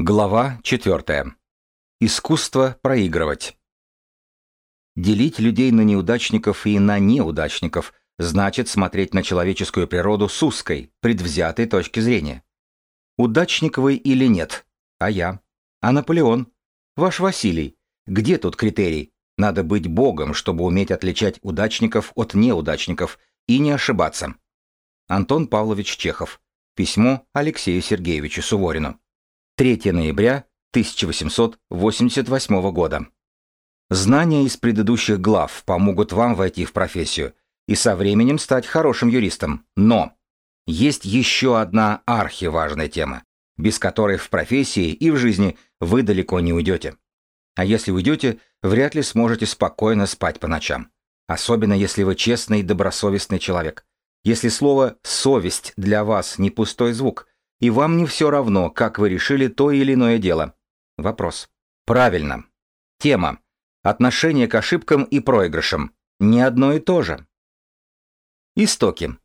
Глава 4. Искусство проигрывать. Делить людей на неудачников и на неудачников значит смотреть на человеческую природу с узкой, предвзятой точки зрения. Удачник вы или нет? А я? А Наполеон? Ваш Василий? Где тут критерий? Надо быть богом, чтобы уметь отличать удачников от неудачников и не ошибаться. Антон Павлович Чехов. Письмо Алексею Сергеевичу Суворину. 3 ноября 1888 года. Знания из предыдущих глав помогут вам войти в профессию и со временем стать хорошим юристом. Но есть еще одна архиважная тема, без которой в профессии и в жизни вы далеко не уйдете. А если уйдете, вряд ли сможете спокойно спать по ночам. Особенно если вы честный и добросовестный человек. Если слово «совесть» для вас не пустой звук – и вам не все равно, как вы решили то или иное дело. Вопрос. Правильно. Тема. Отношение к ошибкам и проигрышам. Не одно и то же. Истоки.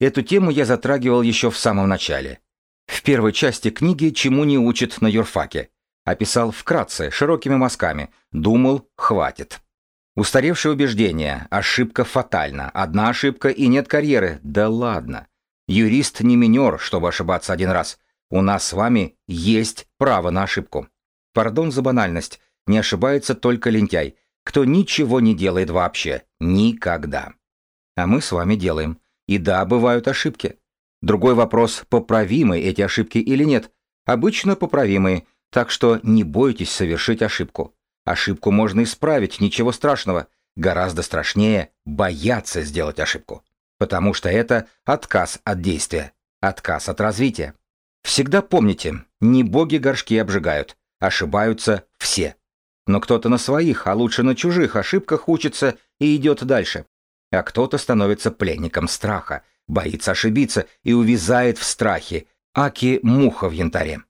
Эту тему я затрагивал еще в самом начале. В первой части книги «Чему не учат на юрфаке». Описал вкратце, широкими мазками. Думал, хватит. Устаревшее убеждение. Ошибка фатальна. Одна ошибка и нет карьеры. Да ладно. Юрист не минер, чтобы ошибаться один раз. У нас с вами есть право на ошибку. Пардон за банальность. Не ошибается только лентяй, кто ничего не делает вообще. Никогда. А мы с вами делаем. И да, бывают ошибки. Другой вопрос, поправимы эти ошибки или нет. Обычно поправимые, так что не бойтесь совершить ошибку. Ошибку можно исправить, ничего страшного. Гораздо страшнее бояться сделать ошибку потому что это отказ от действия, отказ от развития. Всегда помните, не боги горшки обжигают, ошибаются все. Но кто-то на своих, а лучше на чужих ошибках учится и идет дальше. А кто-то становится пленником страха, боится ошибиться и увязает в страхе, аки муха в янтаре.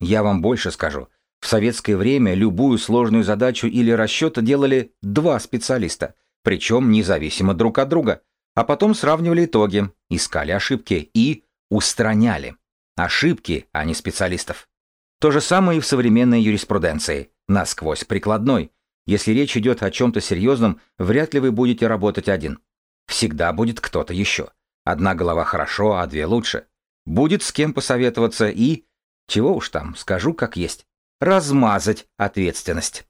Я вам больше скажу. В советское время любую сложную задачу или расчет делали два специалиста, причем независимо друг от друга – а потом сравнивали итоги, искали ошибки и устраняли. Ошибки, а не специалистов. То же самое и в современной юриспруденции, насквозь прикладной. Если речь идет о чем-то серьезном, вряд ли вы будете работать один. Всегда будет кто-то еще. Одна голова хорошо, а две лучше. Будет с кем посоветоваться и... Чего уж там, скажу как есть. Размазать ответственность.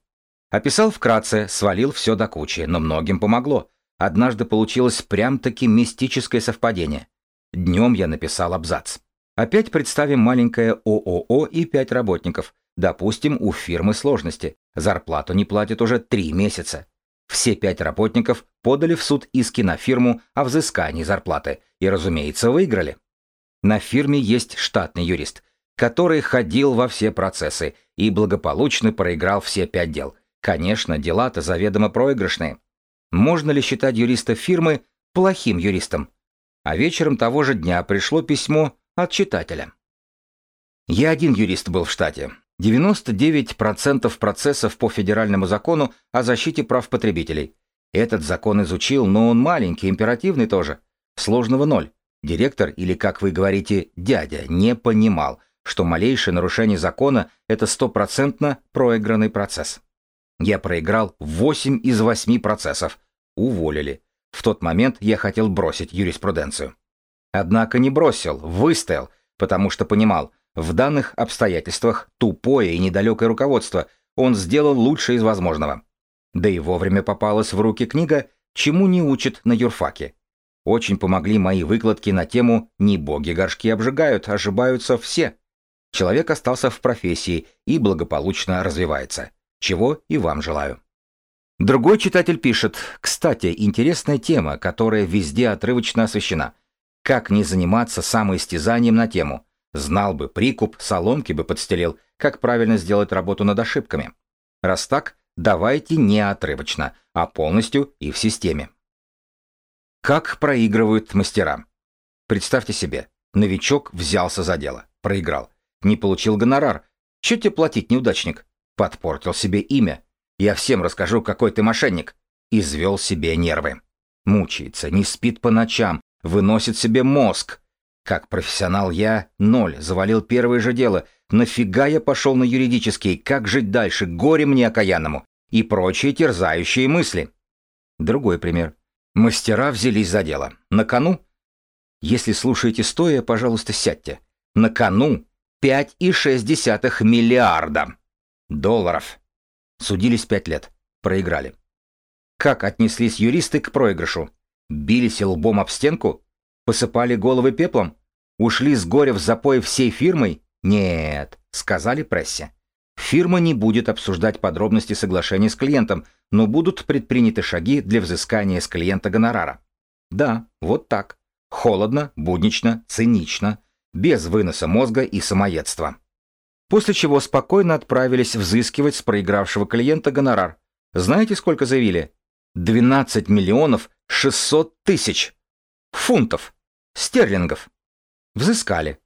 Описал вкратце, свалил все до кучи, но многим помогло. Однажды получилось прям-таки мистическое совпадение. Днем я написал абзац. Опять представим маленькое ООО и пять работников. Допустим, у фирмы сложности. Зарплату не платят уже три месяца. Все пять работников подали в суд иски на фирму о взыскании зарплаты и, разумеется, выиграли. На фирме есть штатный юрист, который ходил во все процессы и благополучно проиграл все пять дел. Конечно, дела-то заведомо проигрышные можно ли считать юриста фирмы плохим юристом. А вечером того же дня пришло письмо от читателя. Я один юрист был в штате. 99% процессов по федеральному закону о защите прав потребителей. Этот закон изучил, но он маленький, императивный тоже. Сложного ноль. Директор, или, как вы говорите, дядя, не понимал, что малейшее нарушение закона – это стопроцентно проигранный процесс. Я проиграл 8 из 8 процессов. Уволили. В тот момент я хотел бросить юриспруденцию. Однако не бросил, выстоял, потому что понимал, в данных обстоятельствах тупое и недалекое руководство он сделал лучше из возможного. Да и вовремя попалась в руки книга «Чему не учат на юрфаке». Очень помогли мои выкладки на тему «Не боги горшки обжигают, ошибаются все». Человек остался в профессии и благополучно развивается чего и вам желаю. Другой читатель пишет, кстати, интересная тема, которая везде отрывочно освещена. Как не заниматься самоистязанием на тему? Знал бы прикуп, соломки бы подстелил, как правильно сделать работу над ошибками. Раз так, давайте не отрывочно, а полностью и в системе. Как проигрывают мастера? Представьте себе, новичок взялся за дело, проиграл, не получил гонорар, чуть тебе платить неудачник, подпортил себе имя. Я всем расскажу, какой ты мошенник. Извел себе нервы. Мучается, не спит по ночам, выносит себе мозг. Как профессионал я — ноль, завалил первое же дело. Нафига я пошел на юридический, как жить дальше, горе мне окаянному. И прочие терзающие мысли. Другой пример. Мастера взялись за дело. На кону? Если слушаете стоя, пожалуйста, сядьте. На кону 5,6 миллиарда долларов. Судились пять лет. Проиграли. Как отнеслись юристы к проигрышу? Бились лбом об стенку? Посыпали головы пеплом? Ушли с горя в запой всей фирмой? Нет, сказали прессе. Фирма не будет обсуждать подробности соглашения с клиентом, но будут предприняты шаги для взыскания с клиента гонорара. Да, вот так. Холодно, буднично, цинично, без выноса мозга и самоедства после чего спокойно отправились взыскивать с проигравшего клиента гонорар. Знаете, сколько заявили? 12 миллионов 600 тысяч фунтов, стерлингов. Взыскали.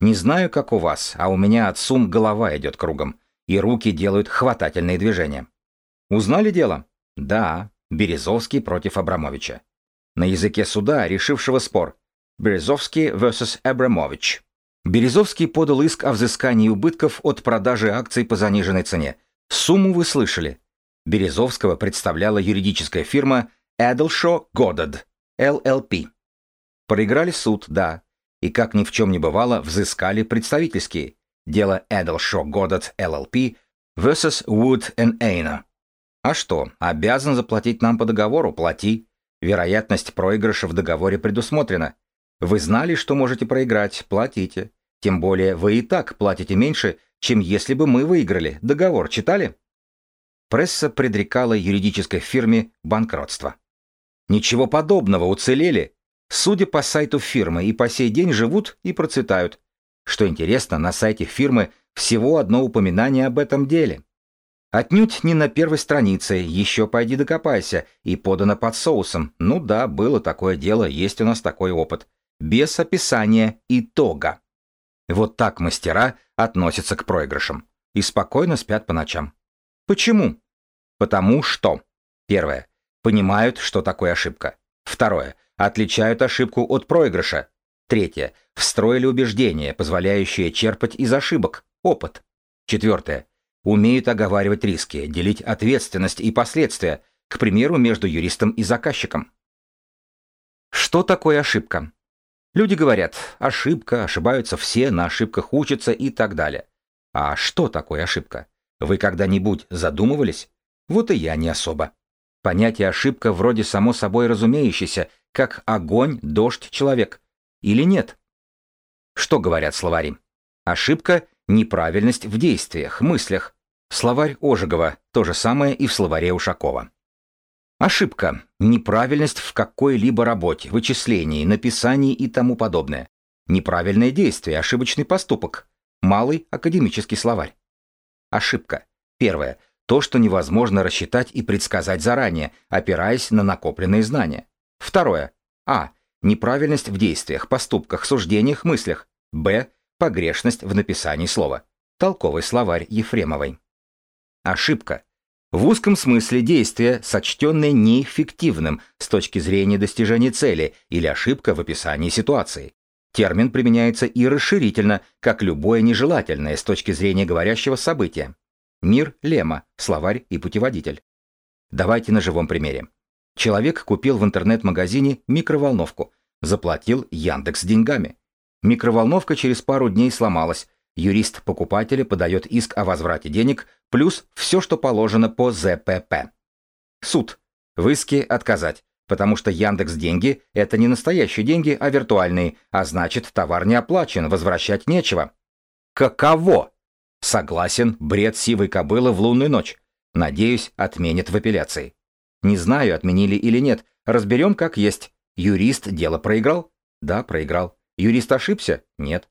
Не знаю, как у вас, а у меня от сумм голова идет кругом, и руки делают хватательные движения. Узнали дело? Да, Березовский против Абрамовича. На языке суда, решившего спор. Березовский vs Абрамович. Березовский подал иск о взыскании убытков от продажи акций по заниженной цене. Сумму вы слышали. Березовского представляла юридическая фирма Эдлшо Goddard LLP. Проиграли суд, да. И как ни в чем не бывало, взыскали представительские. Дело Эдлшо Goddard LLP versus Wood and Aina. А что, обязан заплатить нам по договору, плати. Вероятность проигрыша в договоре предусмотрена. Вы знали, что можете проиграть, платите. Тем более вы и так платите меньше, чем если бы мы выиграли. Договор читали? Пресса предрекала юридической фирме банкротство. Ничего подобного уцелели. Судя по сайту фирмы, и по сей день живут и процветают. Что интересно, на сайте фирмы всего одно упоминание об этом деле. Отнюдь не на первой странице, еще пойди докопайся, и подано под соусом. Ну да, было такое дело, есть у нас такой опыт без описания итога. Вот так мастера относятся к проигрышам и спокойно спят по ночам. Почему? Потому что. Первое. Понимают, что такое ошибка. Второе. Отличают ошибку от проигрыша. Третье. Встроили убеждения, позволяющие черпать из ошибок, опыт. Четвертое. Умеют оговаривать риски, делить ответственность и последствия, к примеру, между юристом и заказчиком. Что такое ошибка? Люди говорят, ошибка, ошибаются все, на ошибках учатся и так далее. А что такое ошибка? Вы когда-нибудь задумывались? Вот и я не особо. Понятие ошибка вроде само собой разумеющееся, как огонь, дождь, человек. Или нет? Что говорят словари? Ошибка – неправильность в действиях, мыслях. Словарь Ожегова – то же самое и в словаре Ушакова. Ошибка, неправильность в какой-либо работе, вычислении, написании и тому подобное. Неправильное действие, ошибочный поступок. Малый академический словарь. Ошибка. Первое. То, что невозможно рассчитать и предсказать заранее, опираясь на накопленные знания. Второе. А. Неправильность в действиях, поступках, суждениях, мыслях. Б. Погрешность в написании слова. Толковый словарь Ефремовой. Ошибка в узком смысле действие, сочтенное неэффективным с точки зрения достижения цели или ошибка в описании ситуации. Термин применяется и расширительно, как любое нежелательное с точки зрения говорящего события. Мир Лема, словарь и путеводитель. Давайте на живом примере. Человек купил в интернет-магазине микроволновку, заплатил Яндекс деньгами. Микроволновка через пару дней сломалась, юрист покупателя подает иск о возврате денег, плюс все, что положено по ЗПП. Суд. В иске отказать, потому что Яндекс деньги – это не настоящие деньги, а виртуальные, а значит товар не оплачен, возвращать нечего. Каково? Согласен, бред сивой кобылы в лунную ночь. Надеюсь, отменят в апелляции. Не знаю, отменили или нет. Разберем, как есть. Юрист дело проиграл? Да, проиграл. Юрист ошибся? Нет.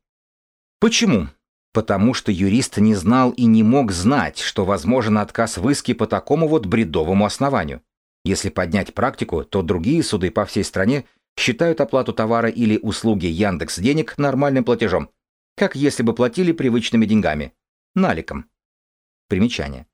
Почему? потому что юрист не знал и не мог знать, что возможен отказ в иске по такому вот бредовому основанию. Если поднять практику, то другие суды по всей стране считают оплату товара или услуги Яндекс денег нормальным платежом, как если бы платили привычными деньгами – наликом. Примечание.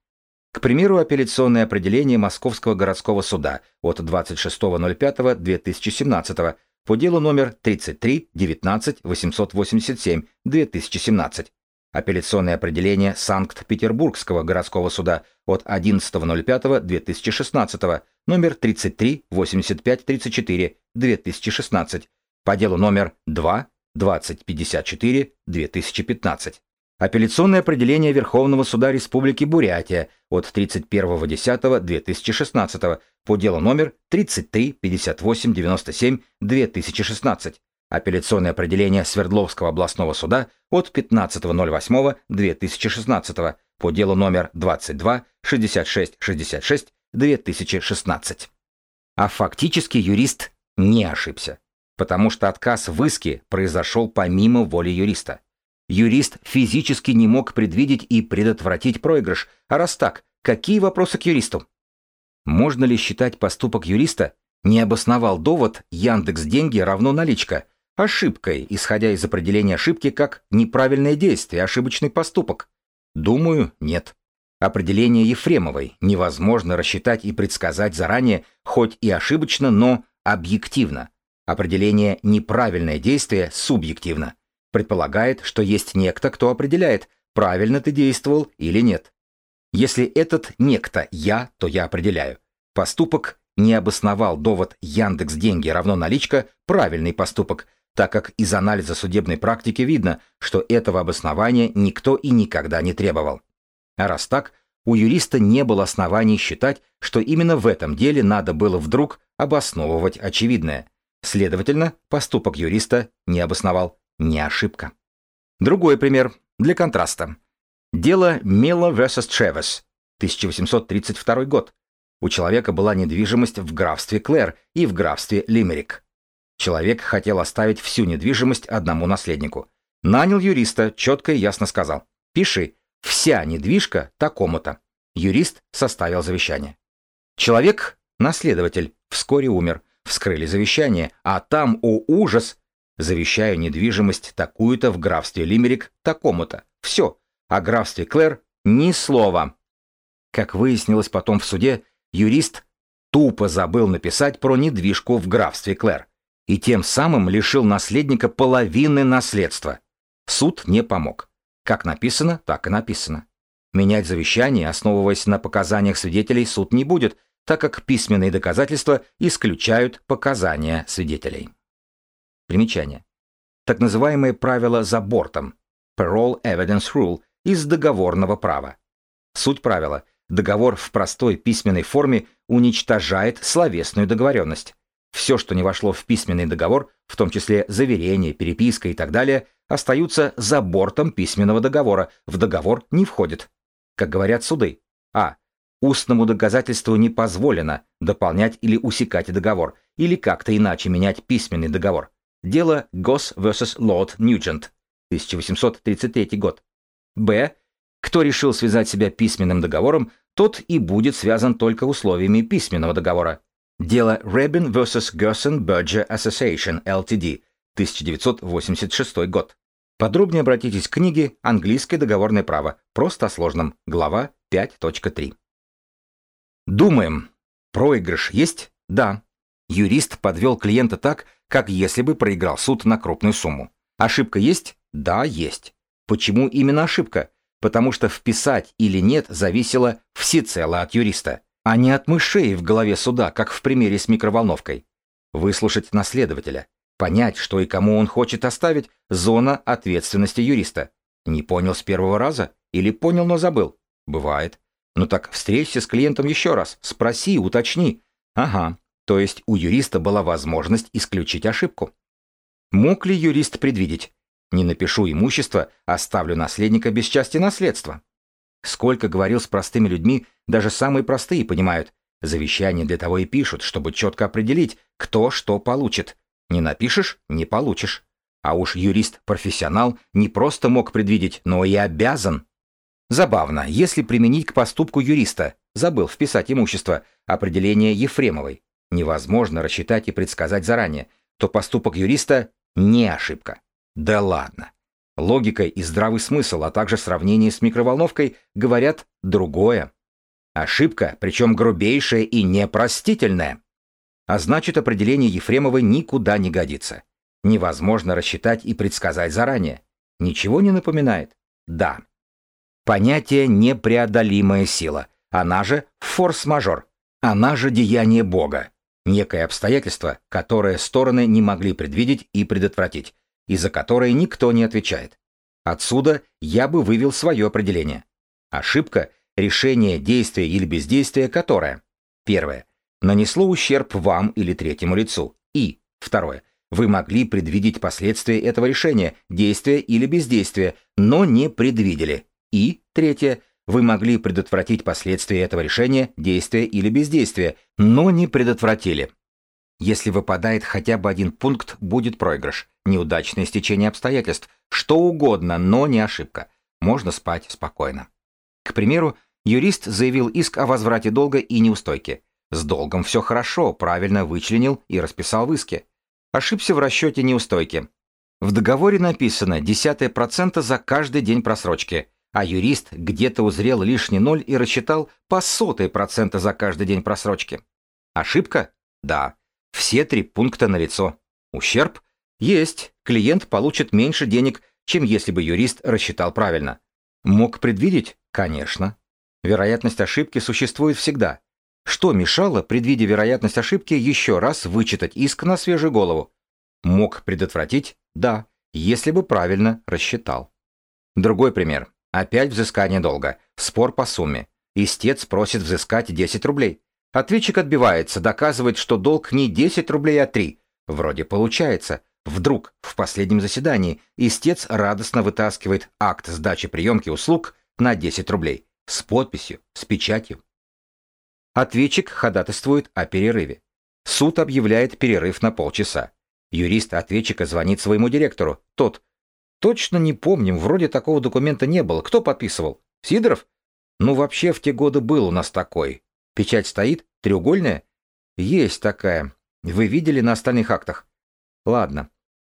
К примеру, апелляционное определение Московского городского суда от 26.05.2017 по делу номер 33 19 887 2017 Апелляционное определение Санкт-Петербургского городского суда от 11.05.2016, номер 33-85-34-2016, по делу номер 2-2054-2015. Апелляционное определение Верховного суда Республики Бурятия от 31.10.2016 по делу номер 33-58-97-2016 Апелляционное определение Свердловского областного суда от 15.08.2016 по делу номер 22 66 66 2016. А фактически юрист не ошибся, потому что отказ в иске произошел помимо воли юриста. Юрист физически не мог предвидеть и предотвратить проигрыш, а раз так, какие вопросы к юристу? Можно ли считать поступок юриста? Не обосновал довод Яндекс деньги равно наличка – ошибкой, исходя из определения ошибки как неправильное действие, ошибочный поступок? Думаю, нет. Определение Ефремовой невозможно рассчитать и предсказать заранее, хоть и ошибочно, но объективно. Определение «неправильное действие» субъективно. Предполагает, что есть некто, кто определяет, правильно ты действовал или нет. Если этот некто «я», то я определяю. Поступок не обосновал довод Яндекс деньги равно наличка правильный поступок, так как из анализа судебной практики видно, что этого обоснования никто и никогда не требовал. А раз так, у юриста не было оснований считать, что именно в этом деле надо было вдруг обосновывать очевидное. Следовательно, поступок юриста не обосновал, не ошибка. Другой пример для контраста. Дело Мела vs. Чевес, 1832 год. У человека была недвижимость в графстве Клэр и в графстве Лимерик. Человек хотел оставить всю недвижимость одному наследнику. Нанял юриста, четко и ясно сказал. «Пиши, вся недвижка такому-то». Юрист составил завещание. Человек, наследователь, вскоре умер. Вскрыли завещание, а там, о ужас, завещаю недвижимость такую-то в графстве Лимерик такому-то. Все. О графстве Клэр ни слова. Как выяснилось потом в суде, юрист тупо забыл написать про недвижку в графстве Клэр и тем самым лишил наследника половины наследства. Суд не помог. Как написано, так и написано. Менять завещание, основываясь на показаниях свидетелей, суд не будет, так как письменные доказательства исключают показания свидетелей. Примечание. Так называемое правило за бортом Parole Evidence Rule из договорного права. Суть правила – договор в простой письменной форме уничтожает словесную договоренность. Все, что не вошло в письменный договор, в том числе заверение, переписка и так далее, остаются за бортом письменного договора, в договор не входит. Как говорят суды. А. Устному доказательству не позволено дополнять или усекать договор, или как-то иначе менять письменный договор. Дело Гос vs. Лорд Ньюджент, 1833 год. Б. Кто решил связать себя письменным договором, тот и будет связан только условиями письменного договора. Дело Рэббин vs. Герсон Berger Association ЛТД 1986 год. Подробнее обратитесь к книге «Английское договорное право. Просто о сложном». Глава 5.3. Думаем. Проигрыш есть? Да. Юрист подвел клиента так, как если бы проиграл суд на крупную сумму. Ошибка есть? Да, есть. Почему именно ошибка? Потому что вписать или нет зависело всецело от юриста а не от мышей в голове суда, как в примере с микроволновкой. Выслушать наследователя, понять, что и кому он хочет оставить, зона ответственности юриста. Не понял с первого раза? Или понял, но забыл? Бывает. Ну так встречься с клиентом еще раз, спроси, уточни. Ага, то есть у юриста была возможность исключить ошибку. Мог ли юрист предвидеть? Не напишу имущество, оставлю наследника без части наследства. Сколько говорил с простыми людьми, даже самые простые понимают. Завещание для того и пишут, чтобы четко определить, кто что получит. Не напишешь – не получишь. А уж юрист-профессионал не просто мог предвидеть, но и обязан. Забавно, если применить к поступку юриста, забыл вписать имущество, определение Ефремовой, невозможно рассчитать и предсказать заранее, то поступок юриста – не ошибка. Да ладно. Логика и здравый смысл, а также сравнение с микроволновкой говорят другое. Ошибка, причем грубейшая и непростительная. А значит, определение Ефремова никуда не годится. Невозможно рассчитать и предсказать заранее. Ничего не напоминает? Да. Понятие «непреодолимая сила», она же «форс-мажор», она же «деяние Бога», некое обстоятельство, которое стороны не могли предвидеть и предотвратить, и за которое никто не отвечает. Отсюда я бы вывел свое определение. Ошибка решение, действие или бездействие которое, первое, нанесло ущерб вам или третьему лицу, и, второе, вы могли предвидеть последствия этого решения, действия или бездействия, но не предвидели, и, третье, вы могли предотвратить последствия этого решения, действия или бездействия, но не предотвратили. Если выпадает хотя бы один пункт, будет проигрыш, неудачное стечение обстоятельств, что угодно, но не ошибка. Можно спать спокойно. К примеру, Юрист заявил иск о возврате долга и неустойке. С долгом все хорошо, правильно вычленил и расписал в иске. Ошибся в расчете неустойки. В договоре написано 10% за каждый день просрочки, а юрист где-то узрел лишний ноль и рассчитал по сотой процента за каждый день просрочки. Ошибка? Да. Все три пункта налицо. Ущерб? Есть. Клиент получит меньше денег, чем если бы юрист рассчитал правильно. Мог предвидеть? Конечно. Вероятность ошибки существует всегда. Что мешало, предвидя вероятность ошибки, еще раз вычитать иск на свежую голову? Мог предотвратить? Да, если бы правильно рассчитал. Другой пример. Опять взыскание долга. Спор по сумме. Истец просит взыскать 10 рублей. Ответчик отбивается, доказывает, что долг не 10 рублей, а 3. Вроде получается. Вдруг, в последнем заседании, истец радостно вытаскивает акт сдачи приемки услуг на 10 рублей с подписью, с печатью. Ответчик ходатайствует о перерыве. Суд объявляет перерыв на полчаса. Юрист ответчика звонит своему директору. Тот. Точно не помним, вроде такого документа не было. Кто подписывал? Сидоров? Ну вообще в те годы был у нас такой. Печать стоит? Треугольная? Есть такая. Вы видели на остальных актах? Ладно.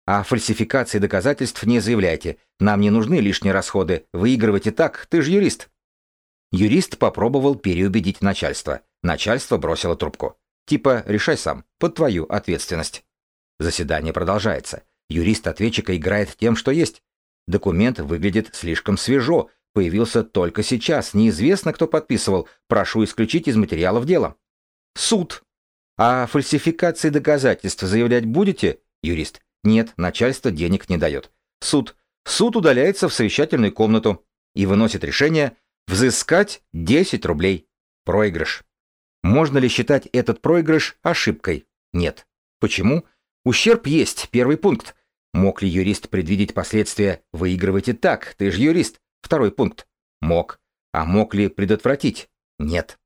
О фальсификации доказательств не заявляйте. Нам не нужны лишние расходы. Выигрывайте так, ты же юрист. Юрист попробовал переубедить начальство. Начальство бросило трубку. Типа «решай сам, под твою ответственность». Заседание продолжается. Юрист ответчика играет тем, что есть. Документ выглядит слишком свежо, появился только сейчас, неизвестно, кто подписывал, прошу исключить из материалов дела. Суд. А фальсификации доказательств заявлять будете? Юрист. Нет, начальство денег не дает. Суд. Суд удаляется в совещательную комнату и выносит решение Взыскать 10 рублей. Проигрыш. Можно ли считать этот проигрыш ошибкой? Нет. Почему? Ущерб есть, первый пункт. Мог ли юрист предвидеть последствия «выигрывайте так, ты же юрист»? Второй пункт. Мог. А мог ли предотвратить? Нет.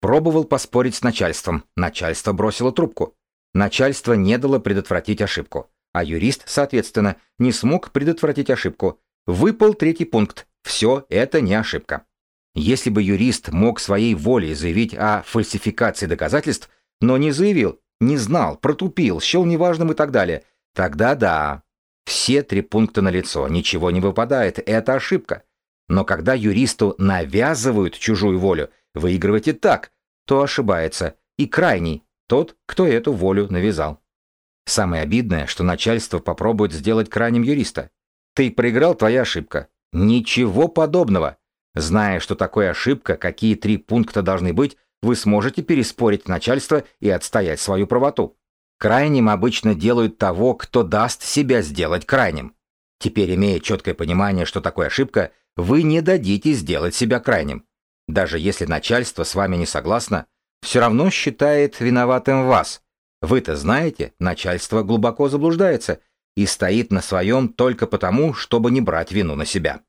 Пробовал поспорить с начальством. Начальство бросило трубку. Начальство не дало предотвратить ошибку. А юрист, соответственно, не смог предотвратить ошибку. Выпал третий пункт. Все это не ошибка. Если бы юрист мог своей волей заявить о фальсификации доказательств, но не заявил, не знал, протупил, счел неважным и так далее, тогда да, все три пункта на лицо, ничего не выпадает, это ошибка. Но когда юристу навязывают чужую волю, выигрывать и так, то ошибается, и крайний, тот, кто эту волю навязал. Самое обидное, что начальство попробует сделать крайним юриста. Ты проиграл, твоя ошибка. Ничего подобного. Зная, что такое ошибка, какие три пункта должны быть, вы сможете переспорить начальство и отстоять свою правоту. Крайним обычно делают того, кто даст себя сделать крайним. Теперь, имея четкое понимание, что такое ошибка, вы не дадите сделать себя крайним. Даже если начальство с вами не согласно, все равно считает виноватым вас. Вы-то знаете, начальство глубоко заблуждается и стоит на своем только потому, чтобы не брать вину на себя.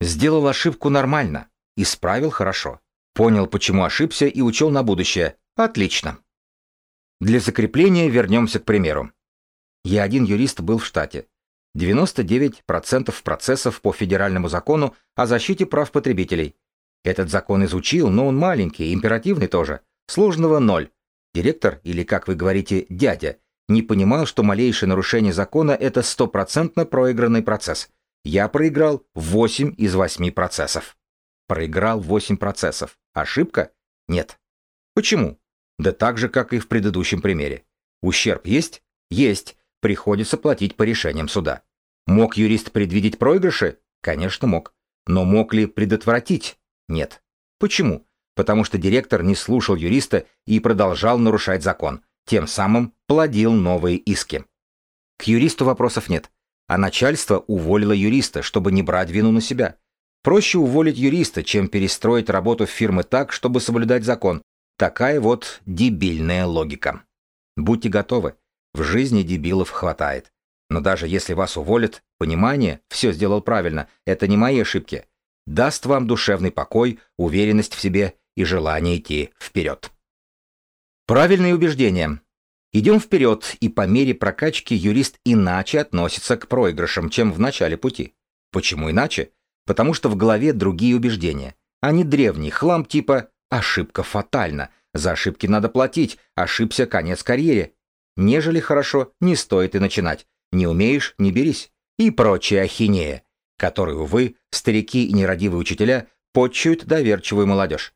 Сделал ошибку нормально. Исправил хорошо. Понял, почему ошибся и учел на будущее. Отлично. Для закрепления вернемся к примеру. Я один юрист был в штате. 99% процессов по федеральному закону о защите прав потребителей. Этот закон изучил, но он маленький, императивный тоже. Сложного ноль. Директор, или, как вы говорите, дядя, не понимал, что малейшее нарушение закона – это стопроцентно проигранный процесс. Я проиграл 8 из 8 процессов. Проиграл 8 процессов. Ошибка? Нет. Почему? Да так же, как и в предыдущем примере. Ущерб есть? Есть. Приходится платить по решениям суда. Мог юрист предвидеть проигрыши? Конечно, мог. Но мог ли предотвратить? Нет. Почему? Потому что директор не слушал юриста и продолжал нарушать закон, тем самым плодил новые иски. К юристу вопросов нет а начальство уволило юриста, чтобы не брать вину на себя. Проще уволить юриста, чем перестроить работу фирмы так, чтобы соблюдать закон. Такая вот дебильная логика. Будьте готовы, в жизни дебилов хватает. Но даже если вас уволят, понимание «все сделал правильно, это не мои ошибки» даст вам душевный покой, уверенность в себе и желание идти вперед. Правильные убеждения. Идем вперед, и по мере прокачки юрист иначе относится к проигрышам, чем в начале пути. Почему иначе? Потому что в голове другие убеждения. Они древний хлам типа «ошибка фатальна», «за ошибки надо платить», «ошибся конец карьере», «нежели хорошо, не стоит и начинать», «не умеешь, не берись» и прочая ахинея, которую, увы, старики и нерадивые учителя подчуют доверчивую молодежь.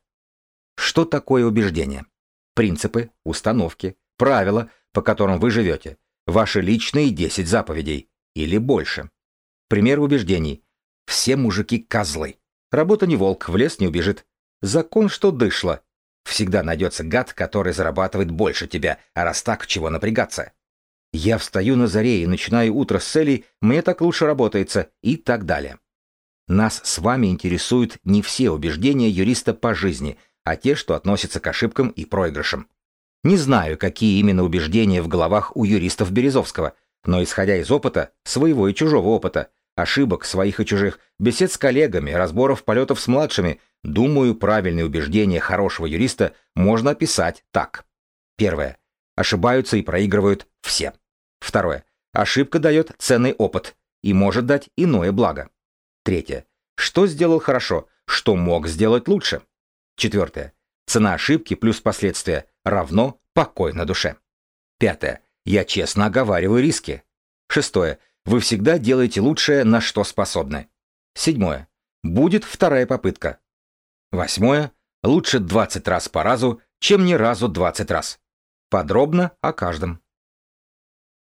Что такое убеждение? Принципы, установки, правило, по которым вы живете, ваши личные 10 заповедей или больше. Пример убеждений. Все мужики козлы. Работа не волк, в лес не убежит. Закон, что дышло. Всегда найдется гад, который зарабатывает больше тебя, а раз так, чего напрягаться. Я встаю на заре и начинаю утро с целей, мне так лучше работается и так далее. Нас с вами интересуют не все убеждения юриста по жизни, а те, что относятся к ошибкам и проигрышам. Не знаю, какие именно убеждения в головах у юристов Березовского, но исходя из опыта, своего и чужого опыта, ошибок своих и чужих, бесед с коллегами, разборов полетов с младшими, думаю, правильные убеждения хорошего юриста можно описать так. Первое. Ошибаются и проигрывают все. Второе. Ошибка дает ценный опыт и может дать иное благо. Третье. Что сделал хорошо, что мог сделать лучше. Четвертое. Цена ошибки плюс последствия равно покой на душе. Пятое. Я честно оговариваю риски. Шестое. Вы всегда делаете лучшее, на что способны. Седьмое. Будет вторая попытка. Восьмое. Лучше 20 раз по разу, чем ни разу 20 раз. Подробно о каждом.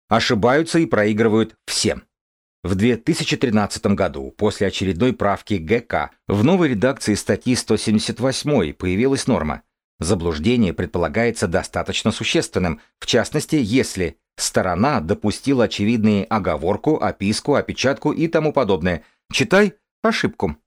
Ошибаются и проигрывают всем. В 2013 году, после очередной правки ГК, в новой редакции статьи 178 появилась норма. Заблуждение предполагается достаточно существенным, в частности, если сторона допустила очевидные оговорку, описку, опечатку и тому подобное. Читай ошибку.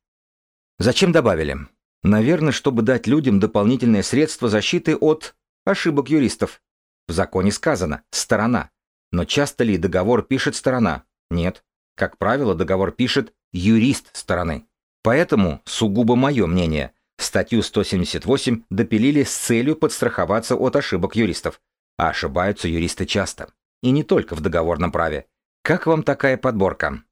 Зачем добавили? Наверное, чтобы дать людям дополнительные средства защиты от ошибок юристов. В законе сказано «сторона». Но часто ли договор пишет сторона? Нет. Как правило, договор пишет юрист стороны. Поэтому, сугубо мое мнение, статью 178 допилили с целью подстраховаться от ошибок юристов. А ошибаются юристы часто. И не только в договорном праве. Как вам такая подборка?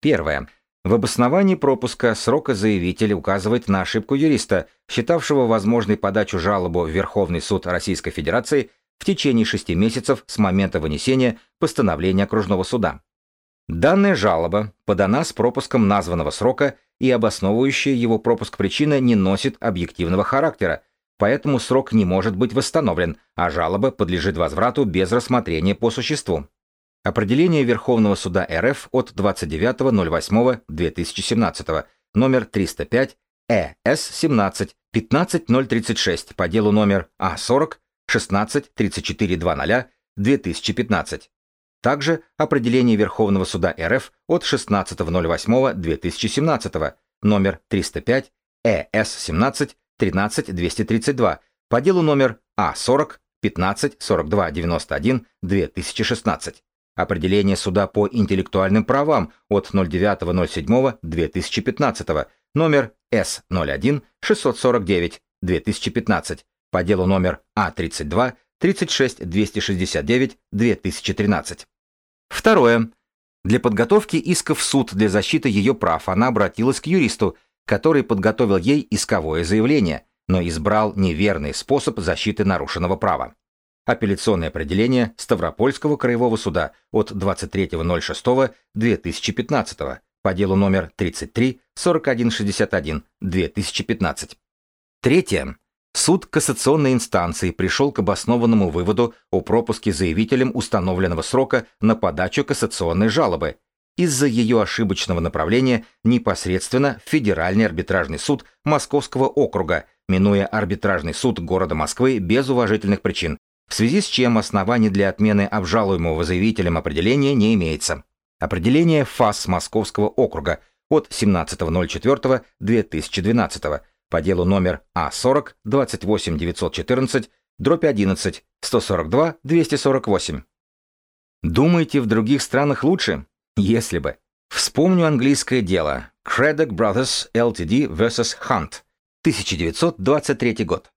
Первое. В обосновании пропуска срока заявитель указывает на ошибку юриста, считавшего возможной подачу жалобу в Верховный суд Российской Федерации в течение шести месяцев с момента вынесения постановления окружного суда. Данная жалоба, подана с пропуском названного срока и обосновывающая его пропуск причина не носит объективного характера, поэтому срок не может быть восстановлен, а жалоба подлежит возврату без рассмотрения по существу. Определение Верховного суда РФ от 29.08.2017, номер 305, ЭС-17, 15036 по делу номер А40, 163420, 2015. Также определение Верховного суда РФ от 16.08.2017 номер 305 ЭС-17 13232 по делу номер А40 154291-2016. Определение суда по интеллектуальным правам от 09.07.2015, номер С01-649-2015, по делу номер А32-36269-2013. Второе. Для подготовки иска в суд для защиты ее прав она обратилась к юристу, который подготовил ей исковое заявление, но избрал неверный способ защиты нарушенного права. Апелляционное определение Ставропольского краевого суда от 23.06.2015 по делу номер 33 4161 2015. Третье. Суд кассационной инстанции пришел к обоснованному выводу о пропуске заявителем установленного срока на подачу кассационной жалобы. Из-за ее ошибочного направления непосредственно Федеральный арбитражный суд Московского округа, минуя арбитражный суд города Москвы без уважительных причин, в связи с чем оснований для отмены обжалуемого заявителем определения не имеется. Определение ФАС Московского округа от 17.04.2012 по делу номер А40 28 914 дробь 11 142 248. Думаете, в других странах лучше? Если бы. Вспомню английское дело Credit Brothers Ltd vs. Hunt, 1923 год.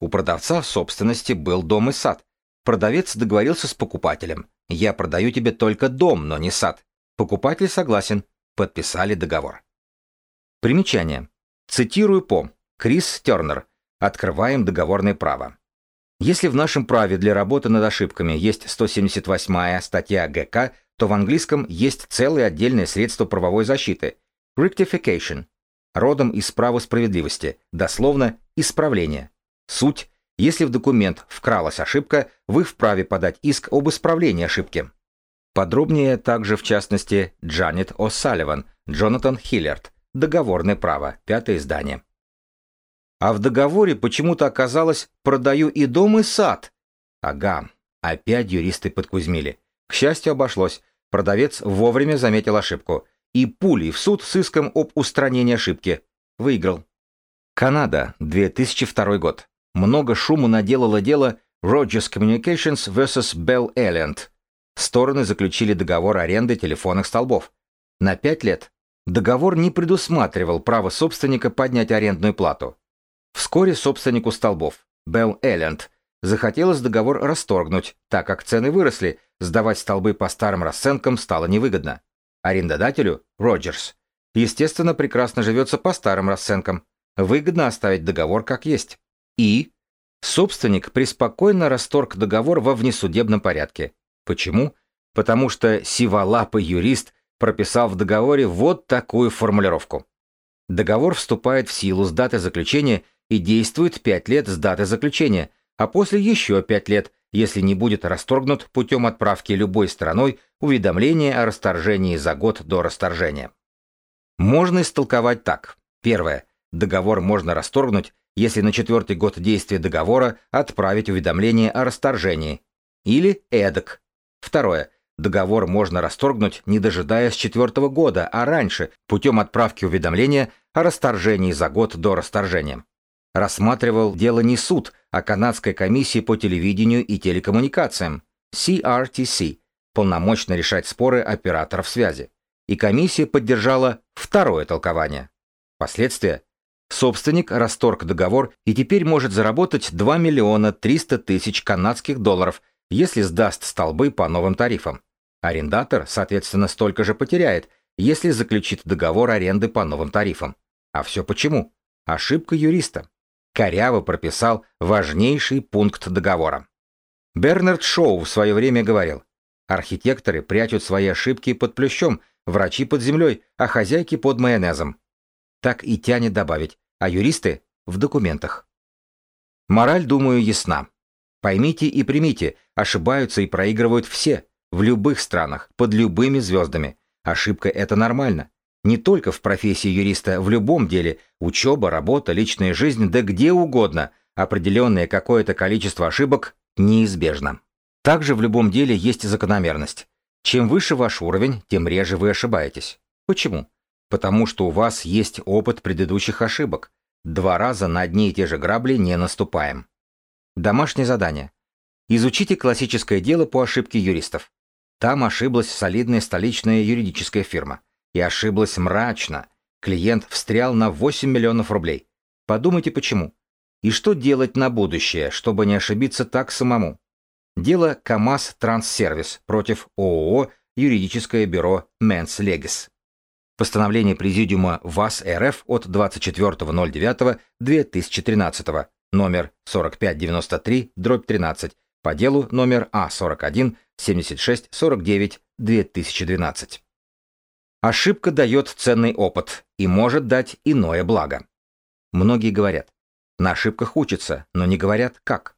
У продавца в собственности был дом и сад. Продавец договорился с покупателем. «Я продаю тебе только дом, но не сад». Покупатель согласен. Подписали договор. Примечание. Цитирую По. Крис Тернер. Открываем договорное право. Если в нашем праве для работы над ошибками есть 178-я статья ГК, то в английском есть целое отдельное средство правовой защиты – rectification, родом из права справедливости, дословно «исправление». Суть – если в документ вкралась ошибка, вы вправе подать иск об исправлении ошибки. Подробнее также, в частности, Джанет О'Салливан, Джонатан Хиллерт, договорное право, пятое издание. А в договоре почему-то оказалось «продаю и дом, и сад». Ага, опять юристы подкузмили. К счастью, обошлось. Продавец вовремя заметил ошибку. И пулей в суд с иском об устранении ошибки. Выиграл. Канада, 2002 год. Много шума наделало дело Rogers Communications vs. Bell Island. Стороны заключили договор аренды телефонных столбов. На 5 лет Договор не предусматривал право собственника поднять арендную плату. Вскоре собственнику столбов, Белл Элленд, захотелось договор расторгнуть, так как цены выросли, сдавать столбы по старым расценкам стало невыгодно. Арендодателю, Роджерс, естественно, прекрасно живется по старым расценкам. Выгодно оставить договор как есть. И собственник преспокойно расторг договор во внесудебном порядке. Почему? Потому что сиволапый юрист – прописал в договоре вот такую формулировку. Договор вступает в силу с даты заключения и действует 5 лет с даты заключения, а после еще 5 лет, если не будет расторгнут путем отправки любой стороной уведомления о расторжении за год до расторжения. Можно истолковать так. Первое. Договор можно расторгнуть, если на четвертый год действия договора отправить уведомление о расторжении. Или эдак. Второе. Договор можно расторгнуть, не дожидаясь четвертого года, а раньше, путем отправки уведомления о расторжении за год до расторжения. Рассматривал дело не суд, а Канадской комиссии по телевидению и телекоммуникациям, CRTC, полномочно решать споры операторов связи. И комиссия поддержала второе толкование. Последствия. Собственник расторг договор и теперь может заработать 2 миллиона 300 тысяч канадских долларов – если сдаст столбы по новым тарифам. Арендатор, соответственно, столько же потеряет, если заключит договор аренды по новым тарифам. А все почему? Ошибка юриста. Коряво прописал важнейший пункт договора. Бернард Шоу в свое время говорил, архитекторы прячут свои ошибки под плющом, врачи под землей, а хозяйки под майонезом. Так и тянет добавить, а юристы – в документах. Мораль, думаю, ясна. Поймите и примите, ошибаются и проигрывают все – в любых странах, под любыми звездами. Ошибка – это нормально. Не только в профессии юриста, в любом деле – учеба, работа, личная жизнь, да где угодно – определенное какое-то количество ошибок неизбежно. Также в любом деле есть закономерность. Чем выше ваш уровень, тем реже вы ошибаетесь. Почему? Потому что у вас есть опыт предыдущих ошибок. Два раза на одни и те же грабли не наступаем. Домашнее задание. Изучите классическое дело по ошибке юристов. Там ошиблась солидная столичная юридическая фирма. И ошиблась мрачно. Клиент встрял на 8 миллионов рублей. Подумайте почему. И что делать на будущее, чтобы не ошибиться так самому? Дело КАМАЗ Транссервис против ООО Юридическое бюро Мэнс Легис. Постановление Президиума ВАС РФ от 24.09.2013, номер 4593, дробь 13, по делу номер А41 76 49 2012. Ошибка дает ценный опыт и может дать иное благо. Многие говорят, на ошибках учатся, но не говорят как.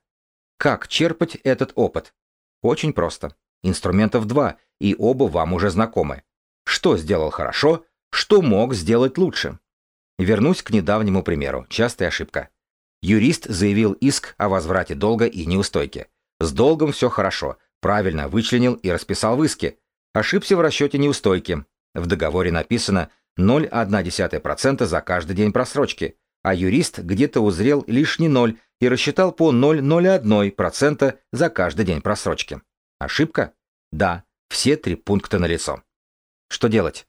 Как черпать этот опыт? Очень просто. Инструментов два, и оба вам уже знакомы. Что сделал хорошо, что мог сделать лучше. Вернусь к недавнему примеру, частая ошибка. Юрист заявил иск о возврате долга и неустойке. С долгом все хорошо. Правильно вычленил и расписал в иске. Ошибся в расчете неустойки. В договоре написано 0,1% за каждый день просрочки, а юрист где-то узрел лишний ноль и рассчитал по 0,01% за каждый день просрочки. Ошибка? Да, все три пункта налицо. Что делать?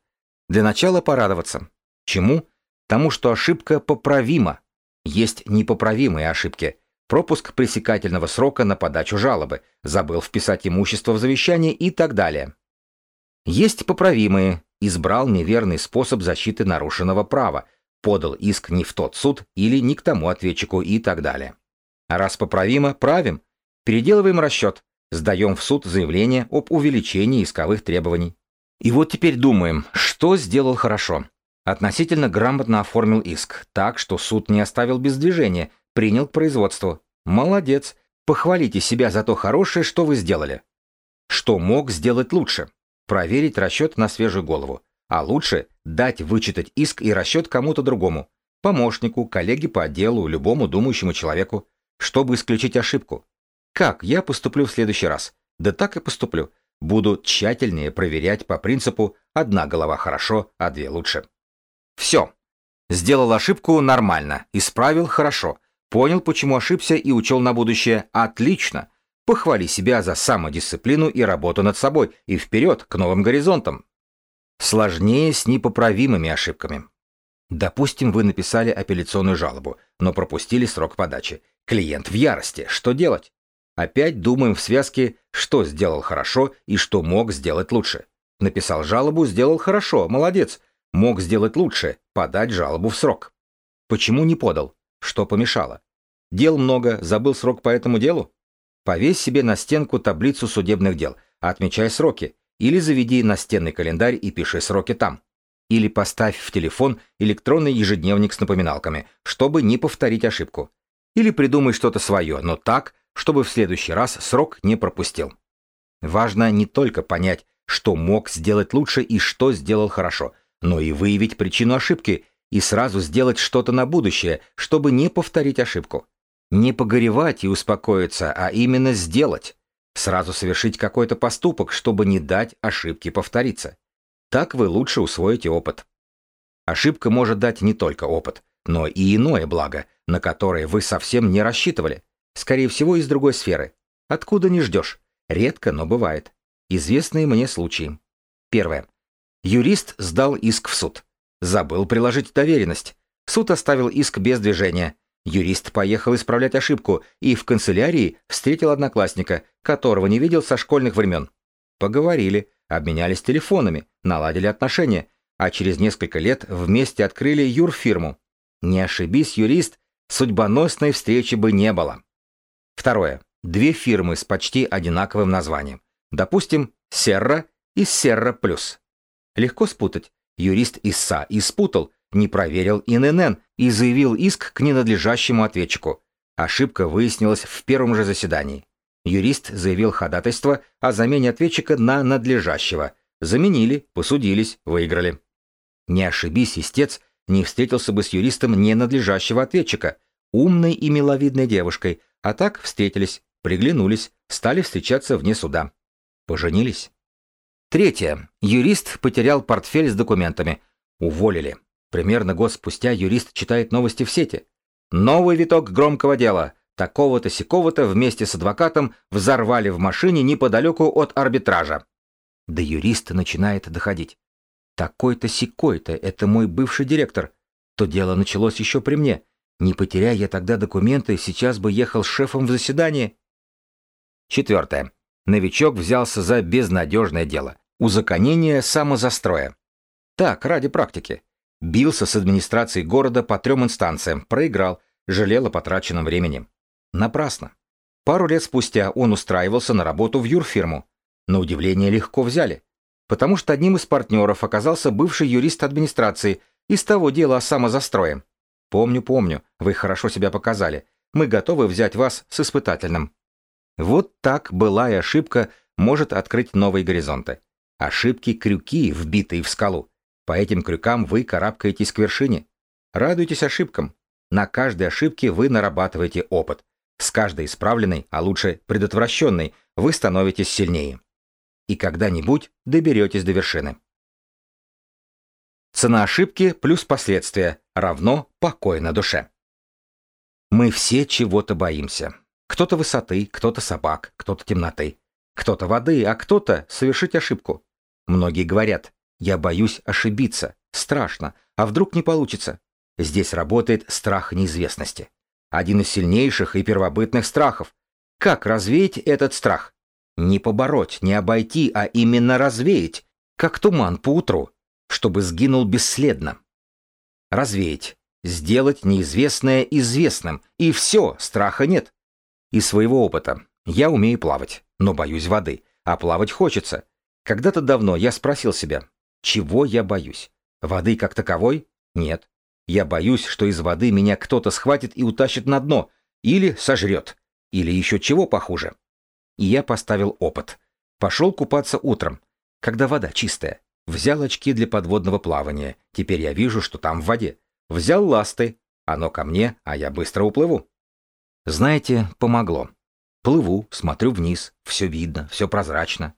Для начала порадоваться. Чему? Тому, что ошибка поправима. Есть непоправимые ошибки – пропуск пресекательного срока на подачу жалобы, забыл вписать имущество в завещание и так далее. Есть поправимые, избрал неверный способ защиты нарушенного права, подал иск не в тот суд или не к тому ответчику и так далее. Раз поправимо, правим, переделываем расчет, сдаем в суд заявление об увеличении исковых требований. И вот теперь думаем, что сделал хорошо. Относительно грамотно оформил иск, так, что суд не оставил без движения, принял к производству. Молодец. Похвалите себя за то хорошее, что вы сделали. Что мог сделать лучше? Проверить расчет на свежую голову. А лучше дать вычитать иск и расчет кому-то другому. Помощнику, коллеге по отделу, любому думающему человеку. Чтобы исключить ошибку. Как я поступлю в следующий раз? Да так и поступлю. Буду тщательнее проверять по принципу «одна голова хорошо, а две лучше». Все. Сделал ошибку нормально, исправил хорошо – понял, почему ошибся и учел на будущее «отлично». Похвали себя за самодисциплину и работу над собой, и вперед, к новым горизонтам. Сложнее с непоправимыми ошибками. Допустим, вы написали апелляционную жалобу, но пропустили срок подачи. Клиент в ярости. Что делать? Опять думаем в связке, что сделал хорошо и что мог сделать лучше. Написал жалобу, сделал хорошо, молодец. Мог сделать лучше, подать жалобу в срок. Почему не подал? Что помешало? Дел много, забыл срок по этому делу? Повесь себе на стенку таблицу судебных дел, отмечай сроки, или заведи настенный календарь и пиши сроки там. Или поставь в телефон электронный ежедневник с напоминалками, чтобы не повторить ошибку. Или придумай что-то свое, но так, чтобы в следующий раз срок не пропустил. Важно не только понять, что мог сделать лучше и что сделал хорошо, но и выявить причину ошибки и сразу сделать что-то на будущее, чтобы не повторить ошибку. Не погоревать и успокоиться, а именно сделать. Сразу совершить какой-то поступок, чтобы не дать ошибке повториться. Так вы лучше усвоите опыт. Ошибка может дать не только опыт, но и иное благо, на которое вы совсем не рассчитывали. Скорее всего, из другой сферы. Откуда не ждешь. Редко, но бывает. Известные мне случаи. Первое. Юрист сдал иск в суд. Забыл приложить доверенность. Суд оставил иск без движения. Юрист поехал исправлять ошибку и в канцелярии встретил одноклассника, которого не видел со школьных времен. Поговорили, обменялись телефонами, наладили отношения, а через несколько лет вместе открыли юрфирму. Не ошибись, юрист, судьбоносной встречи бы не было. Второе. Две фирмы с почти одинаковым названием. Допустим, Серра и Серра Плюс. Легко спутать, юрист ИСА и спутал, не проверил ИНН и заявил иск к ненадлежащему ответчику. Ошибка выяснилась в первом же заседании. Юрист заявил ходатайство о замене ответчика на надлежащего. Заменили, посудились, выиграли. Не ошибись, истец не встретился бы с юристом ненадлежащего ответчика, умной и миловидной девушкой, а так встретились, приглянулись, стали встречаться вне суда. Поженились. Третье. Юрист потерял портфель с документами. Уволили. Примерно год спустя юрист читает новости в сети. Новый виток громкого дела. Такого-то сякого-то вместе с адвокатом взорвали в машине неподалеку от арбитража. Да юрист начинает доходить. Такой-то сякой-то, это мой бывший директор. То дело началось еще при мне. Не потеряя я тогда документы, сейчас бы ехал с шефом в заседание. Четвертое новичок взялся за безнадежное дело – узаконение самозастроя. Так, ради практики. Бился с администрацией города по трем инстанциям, проиграл, жалел о потраченном времени. Напрасно. Пару лет спустя он устраивался на работу в юрфирму. На удивление легко взяли, потому что одним из партнеров оказался бывший юрист администрации из того дела о самозастрое. «Помню, помню, вы хорошо себя показали. Мы готовы взять вас с испытательным». Вот так былая ошибка может открыть новые горизонты. Ошибки – крюки, вбитые в скалу. По этим крюкам вы карабкаетесь к вершине. Радуйтесь ошибкам. На каждой ошибке вы нарабатываете опыт. С каждой исправленной, а лучше предотвращенной, вы становитесь сильнее. И когда-нибудь доберетесь до вершины. Цена ошибки плюс последствия равно покой на душе. Мы все чего-то боимся. Кто-то высоты, кто-то собак, кто-то темноты, кто-то воды, а кто-то совершить ошибку. Многие говорят, я боюсь ошибиться, страшно, а вдруг не получится. Здесь работает страх неизвестности. Один из сильнейших и первобытных страхов. Как развеять этот страх? Не побороть, не обойти, а именно развеять, как туман поутру, чтобы сгинул бесследно. Развеять. Сделать неизвестное известным, и все, страха нет из своего опыта. Я умею плавать, но боюсь воды, а плавать хочется. Когда-то давно я спросил себя, чего я боюсь? Воды как таковой? Нет. Я боюсь, что из воды меня кто-то схватит и утащит на дно, или сожрет, или еще чего похуже. И я поставил опыт. Пошел купаться утром, когда вода чистая. Взял очки для подводного плавания, теперь я вижу, что там в воде. Взял ласты, оно ко мне, а я быстро уплыву. Знаете, помогло. Плыву, смотрю вниз, все видно, все прозрачно.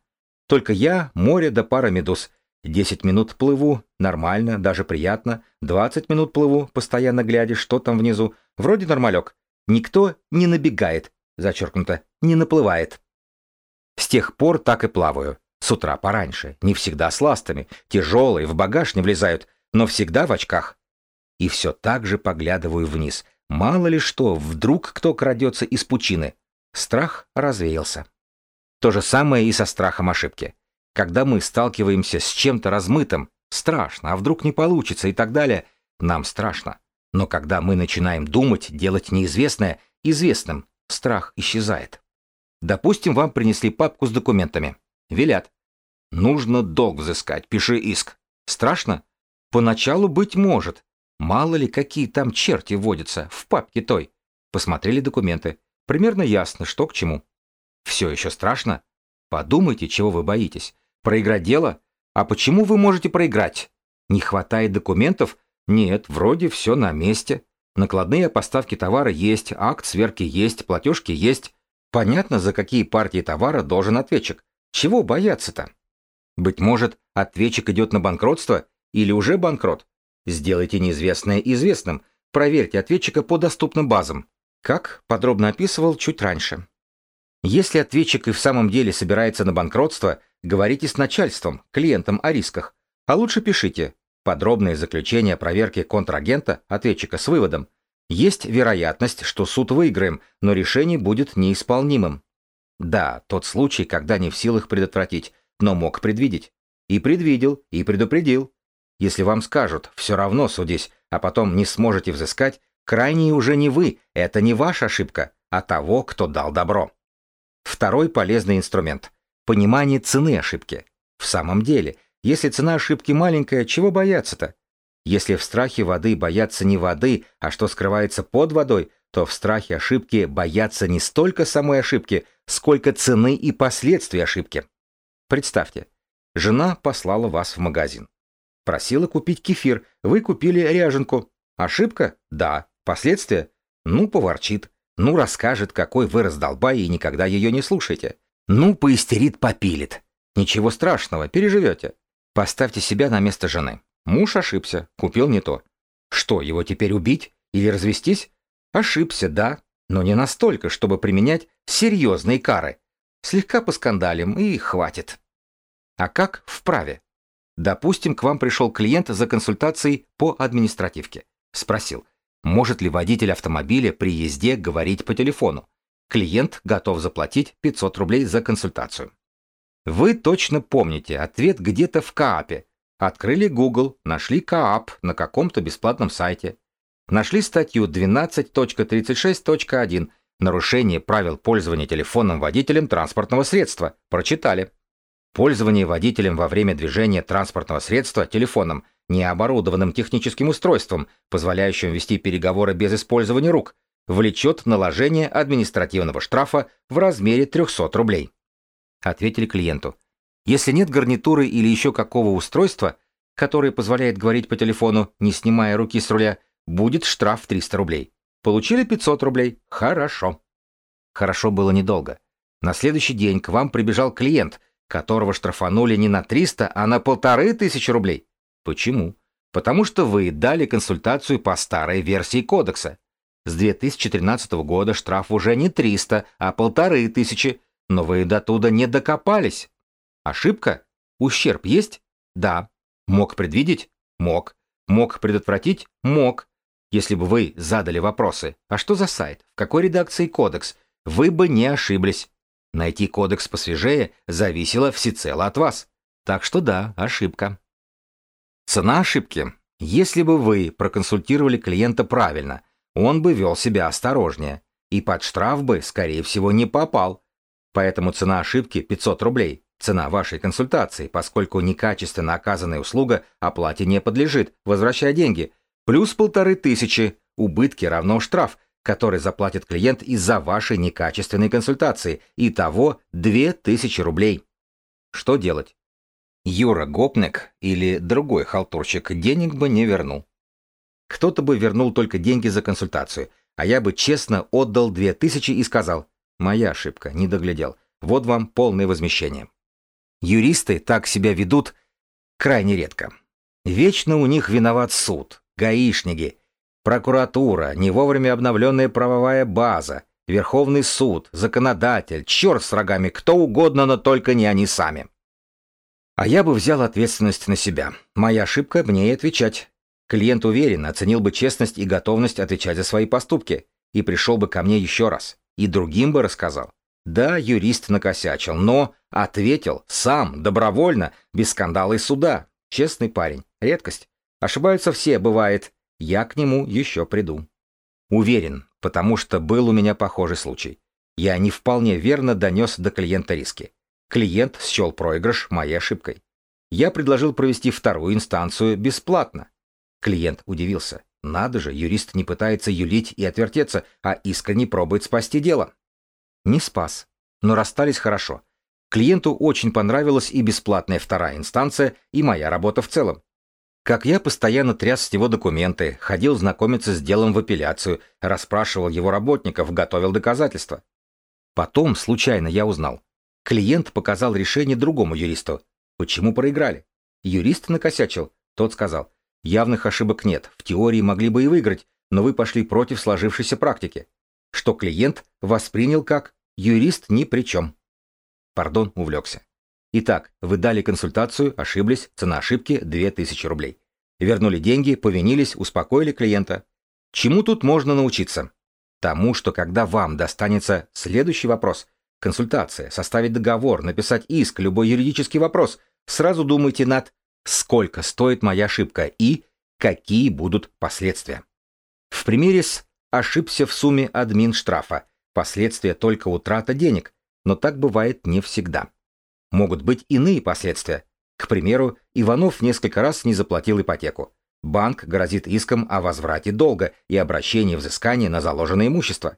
Только я, море да пара медуз. Десять минут плыву, нормально, даже приятно. Двадцать минут плыву, постоянно глядя, что там внизу. Вроде нормалек. Никто не набегает, зачеркнуто, не наплывает. С тех пор так и плаваю. С утра пораньше, не всегда с ластами. Тяжелые, в багаж не влезают, но всегда в очках. И все так же поглядываю вниз — Мало ли что, вдруг кто крадется из пучины. Страх развеялся. То же самое и со страхом ошибки. Когда мы сталкиваемся с чем-то размытым, страшно, а вдруг не получится и так далее, нам страшно. Но когда мы начинаем думать, делать неизвестное, известным, страх исчезает. Допустим, вам принесли папку с документами. Велят. Нужно долг взыскать, пиши иск. Страшно? Поначалу быть может, Мало ли, какие там черти водятся в папке той. Посмотрели документы. Примерно ясно, что к чему. Все еще страшно? Подумайте, чего вы боитесь. Проиграть дело? А почему вы можете проиграть? Не хватает документов? Нет, вроде все на месте. Накладные поставки товара есть, акт сверки есть, платежки есть. Понятно, за какие партии товара должен ответчик. Чего бояться-то? Быть может, ответчик идет на банкротство или уже банкрот? Сделайте неизвестное известным. Проверьте ответчика по доступным базам. Как подробно описывал чуть раньше. Если ответчик и в самом деле собирается на банкротство, говорите с начальством, клиентом о рисках. А лучше пишите подробное заключение о проверке контрагента, ответчика с выводом. Есть вероятность, что суд выиграем, но решение будет неисполнимым. Да, тот случай, когда не в силах предотвратить, но мог предвидеть. И предвидел, и предупредил. Если вам скажут «все равно судись», а потом не сможете взыскать, крайние уже не вы, это не ваша ошибка, а того, кто дал добро. Второй полезный инструмент – понимание цены ошибки. В самом деле, если цена ошибки маленькая, чего бояться-то? Если в страхе воды боятся не воды, а что скрывается под водой, то в страхе ошибки боятся не столько самой ошибки, сколько цены и последствий ошибки. Представьте, жена послала вас в магазин. Просила купить кефир. Вы купили ряженку. Ошибка? Да. Последствия? Ну, поворчит. Ну, расскажет, какой вы раздолбай и никогда ее не слушайте. Ну, поистерит, попилит. Ничего страшного, переживете. Поставьте себя на место жены. Муж ошибся, купил не то. Что, его теперь убить? Или развестись? Ошибся, да, но не настолько, чтобы применять серьезные кары. Слегка поскандалим и хватит. А как вправе? Допустим, к вам пришел клиент за консультацией по административке. Спросил, может ли водитель автомобиля при езде говорить по телефону. Клиент готов заплатить 500 рублей за консультацию. Вы точно помните, ответ где-то в КААПе. Открыли Google, нашли КААП на каком-то бесплатном сайте. Нашли статью 12.36.1 «Нарушение правил пользования телефоном водителем транспортного средства». Прочитали. Пользование водителем во время движения транспортного средства телефоном, необорудованным техническим устройством, позволяющим вести переговоры без использования рук, влечет наложение административного штрафа в размере 300 рублей. Ответили клиенту. Если нет гарнитуры или еще какого устройства, которое позволяет говорить по телефону, не снимая руки с руля, будет штраф 300 рублей. Получили 500 рублей. Хорошо. Хорошо было недолго. На следующий день к вам прибежал клиент – которого штрафанули не на 300, а на полторы тысячи рублей. Почему? Потому что вы дали консультацию по старой версии кодекса. С 2013 года штраф уже не 300, а полторы тысячи, но вы до туда не докопались. Ошибка? Ущерб есть? Да. Мог предвидеть? Мог. Мог предотвратить? Мог. Если бы вы задали вопросы, а что за сайт, в какой редакции кодекс, вы бы не ошиблись. Найти кодекс посвежее зависело всецело от вас. Так что да, ошибка. Цена ошибки. Если бы вы проконсультировали клиента правильно, он бы вел себя осторожнее и под штраф бы, скорее всего, не попал. Поэтому цена ошибки 500 рублей, цена вашей консультации, поскольку некачественно оказанная услуга оплате не подлежит, возвращая деньги, плюс полторы тысячи, убытки равно штраф – который заплатит клиент из-за вашей некачественной консультации. и Итого 2000 рублей. Что делать? Юра Гопник или другой халтурщик денег бы не вернул. Кто-то бы вернул только деньги за консультацию, а я бы честно отдал 2000 и сказал «Моя ошибка, не доглядел. Вот вам полное возмещение». Юристы так себя ведут крайне редко. Вечно у них виноват суд, гаишники, прокуратура, не вовремя обновленная правовая база, Верховный суд, законодатель, черт с рогами, кто угодно, но только не они сами. А я бы взял ответственность на себя. Моя ошибка мне и отвечать. Клиент уверен, оценил бы честность и готовность отвечать за свои поступки. И пришел бы ко мне еще раз. И другим бы рассказал. Да, юрист накосячил, но ответил сам, добровольно, без скандала и суда. Честный парень. Редкость. Ошибаются все, бывает. Я к нему еще приду. Уверен, потому что был у меня похожий случай. Я не вполне верно донес до клиента риски. Клиент счел проигрыш моей ошибкой. Я предложил провести вторую инстанцию бесплатно. Клиент удивился. Надо же, юрист не пытается юлить и отвертеться, а искренне пробует спасти дело. Не спас, но расстались хорошо. Клиенту очень понравилась и бесплатная вторая инстанция, и моя работа в целом. Как я постоянно тряс с него документы, ходил знакомиться с делом в апелляцию, расспрашивал его работников, готовил доказательства. Потом, случайно, я узнал. Клиент показал решение другому юристу. Почему проиграли? Юрист накосячил. Тот сказал, явных ошибок нет, в теории могли бы и выиграть, но вы пошли против сложившейся практики. Что клиент воспринял как «юрист ни при чем». Пардон, увлекся. Итак, вы дали консультацию, ошиблись, цена ошибки 2000 рублей. Вернули деньги, повинились, успокоили клиента. Чему тут можно научиться? Тому, что когда вам достанется следующий вопрос, консультация, составить договор, написать иск, любой юридический вопрос, сразу думайте над «Сколько стоит моя ошибка?» и «Какие будут последствия?». В примере с «Ошибся в сумме админ штрафа», последствия только утрата денег, но так бывает не всегда. Могут быть иные последствия. К примеру, Иванов несколько раз не заплатил ипотеку. Банк грозит иском о возврате долга и обращении взыскания на заложенное имущество.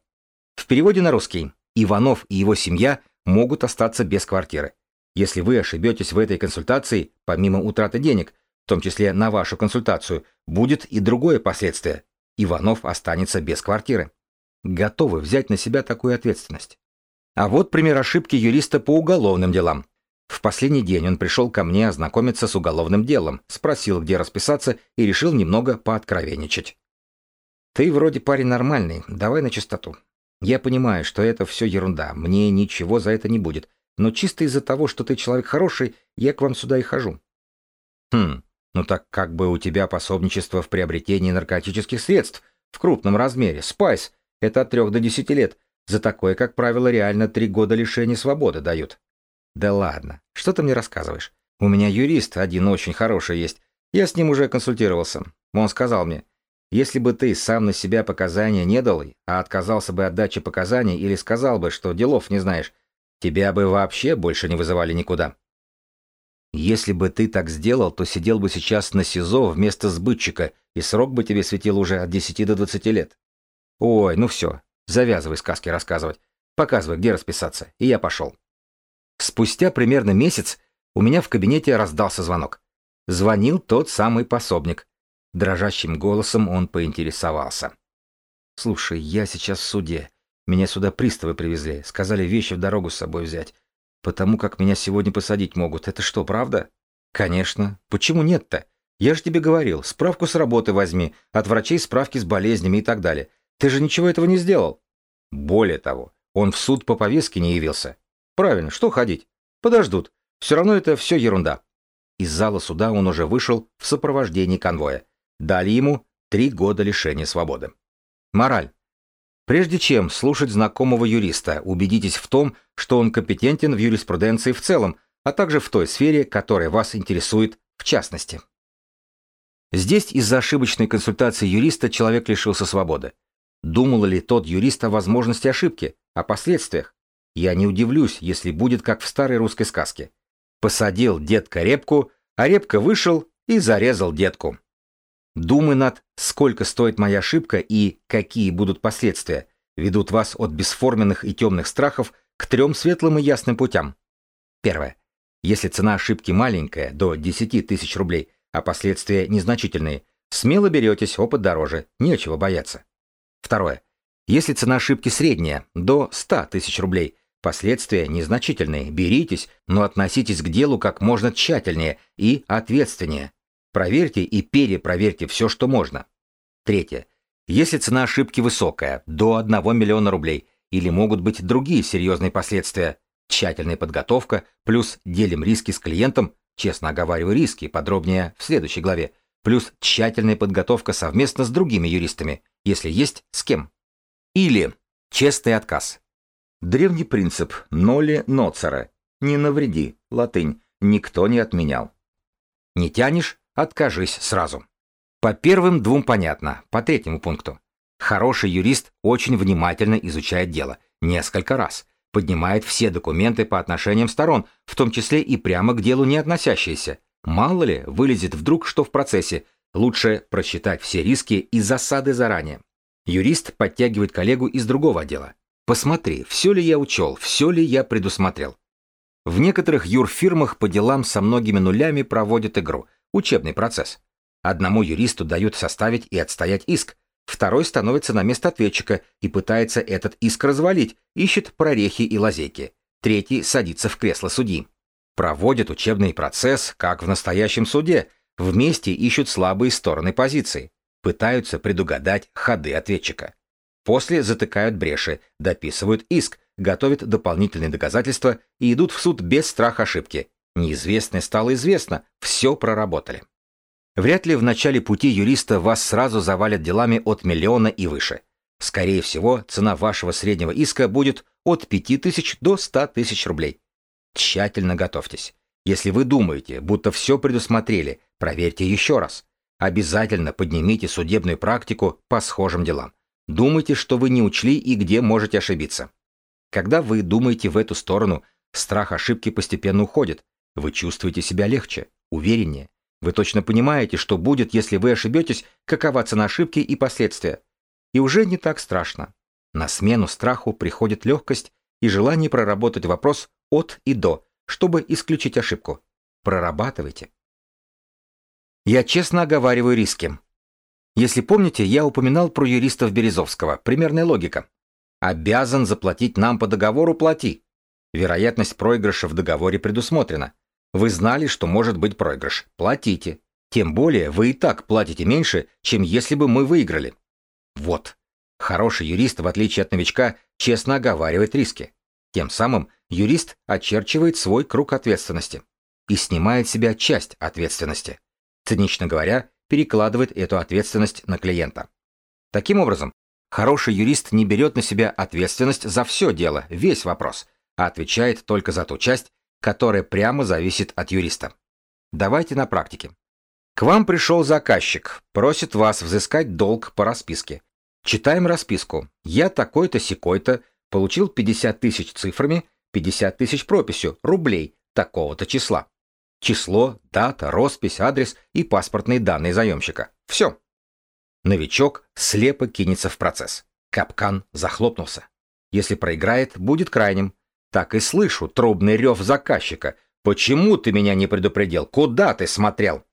В переводе на русский, Иванов и его семья могут остаться без квартиры. Если вы ошибетесь в этой консультации, помимо утраты денег, в том числе на вашу консультацию, будет и другое последствие. Иванов останется без квартиры. Готовы взять на себя такую ответственность? А вот пример ошибки юриста по уголовным делам. В последний день он пришел ко мне ознакомиться с уголовным делом, спросил, где расписаться, и решил немного пооткровенничать. «Ты вроде парень нормальный, давай на чистоту. Я понимаю, что это все ерунда, мне ничего за это не будет, но чисто из-за того, что ты человек хороший, я к вам сюда и хожу». «Хм, ну так как бы у тебя пособничество в приобретении наркотических средств в крупном размере, спайс, это от трех до десяти лет, за такое, как правило, реально три года лишения свободы дают». Да ладно, что ты мне рассказываешь? У меня юрист один очень хороший есть. Я с ним уже консультировался. Он сказал мне, если бы ты сам на себя показания не дал, а отказался бы от дачи показаний или сказал бы, что делов не знаешь, тебя бы вообще больше не вызывали никуда. Если бы ты так сделал, то сидел бы сейчас на СИЗО вместо сбытчика, и срок бы тебе светил уже от 10 до 20 лет. Ой, ну все, завязывай сказки рассказывать. Показывай, где расписаться, и я пошел. Спустя примерно месяц у меня в кабинете раздался звонок. Звонил тот самый пособник. Дрожащим голосом он поинтересовался. «Слушай, я сейчас в суде. Меня сюда приставы привезли. Сказали вещи в дорогу с собой взять. Потому как меня сегодня посадить могут. Это что, правда?» «Конечно. Почему нет-то? Я же тебе говорил, справку с работы возьми, от врачей справки с болезнями и так далее. Ты же ничего этого не сделал». Более того, он в суд по повестке не явился. Правильно, что ходить? Подождут. Все равно это все ерунда. Из зала суда он уже вышел в сопровождении конвоя. Дали ему три года лишения свободы. Мораль. Прежде чем слушать знакомого юриста, убедитесь в том, что он компетентен в юриспруденции в целом, а также в той сфере, которая вас интересует в частности. Здесь из-за ошибочной консультации юриста человек лишился свободы. Думал ли тот юрист о возможности ошибки, о последствиях? Я не удивлюсь, если будет как в старой русской сказке. Посадил детка репку, а репка вышел и зарезал детку. Думы над «сколько стоит моя ошибка» и «какие будут последствия» ведут вас от бесформенных и темных страхов к трем светлым и ясным путям. Первое. Если цена ошибки маленькая, до 10 тысяч рублей, а последствия незначительные, смело беретесь, опыт дороже, нечего бояться. Второе. Если цена ошибки средняя, до 100 тысяч рублей – Последствия незначительные, беритесь, но относитесь к делу как можно тщательнее и ответственнее. Проверьте и перепроверьте все, что можно. Третье. Если цена ошибки высокая, до 1 миллиона рублей, или могут быть другие серьезные последствия, тщательная подготовка, плюс делим риски с клиентом, честно оговариваю риски, подробнее в следующей главе, плюс тщательная подготовка совместно с другими юристами, если есть с кем. Или честный отказ. Древний принцип «ноли ноцера» — «не навреди» — латынь, никто не отменял. Не тянешь — откажись сразу. По первым двум понятно, по третьему пункту. Хороший юрист очень внимательно изучает дело, несколько раз, поднимает все документы по отношениям сторон, в том числе и прямо к делу не относящиеся. Мало ли, вылезет вдруг, что в процессе. Лучше просчитать все риски и засады заранее. Юрист подтягивает коллегу из другого отдела. Посмотри, все ли я учел, все ли я предусмотрел. В некоторых юрфирмах по делам со многими нулями проводят игру, учебный процесс. Одному юристу дают составить и отстоять иск, второй становится на место ответчика и пытается этот иск развалить, ищет прорехи и лазейки, третий садится в кресло судьи. Проводят учебный процесс, как в настоящем суде, вместе ищут слабые стороны позиции, пытаются предугадать ходы ответчика. После затыкают бреши, дописывают иск, готовят дополнительные доказательства и идут в суд без страха ошибки. Неизвестное стало известно, все проработали. Вряд ли в начале пути юриста вас сразу завалят делами от миллиона и выше. Скорее всего, цена вашего среднего иска будет от 5000 до 100 тысяч рублей. Тщательно готовьтесь. Если вы думаете, будто все предусмотрели, проверьте еще раз. Обязательно поднимите судебную практику по схожим делам. Думайте, что вы не учли и где можете ошибиться. Когда вы думаете в эту сторону, страх ошибки постепенно уходит. Вы чувствуете себя легче, увереннее. Вы точно понимаете, что будет, если вы ошибетесь, какова цена ошибки и последствия. И уже не так страшно. На смену страху приходит легкость и желание проработать вопрос от и до, чтобы исключить ошибку. Прорабатывайте. Я честно оговариваю риски. Если помните, я упоминал про юристов Березовского. Примерная логика. Обязан заплатить нам по договору – плати. Вероятность проигрыша в договоре предусмотрена. Вы знали, что может быть проигрыш. Платите. Тем более вы и так платите меньше, чем если бы мы выиграли. Вот. Хороший юрист, в отличие от новичка, честно оговаривает риски. Тем самым юрист очерчивает свой круг ответственности и снимает с себя часть ответственности. Цинично говоря, перекладывает эту ответственность на клиента. Таким образом, хороший юрист не берет на себя ответственность за все дело, весь вопрос, а отвечает только за ту часть, которая прямо зависит от юриста. Давайте на практике. К вам пришел заказчик, просит вас взыскать долг по расписке. Читаем расписку. Я такой-то, секой-то, получил 50 тысяч цифрами, 50 тысяч прописью, рублей, такого-то числа число, дата, роспись, адрес и паспортные данные заемщика. Все. Новичок слепо кинется в процесс. Капкан захлопнулся. Если проиграет, будет крайним. Так и слышу трубный рев заказчика. «Почему ты меня не предупредил? Куда ты смотрел?»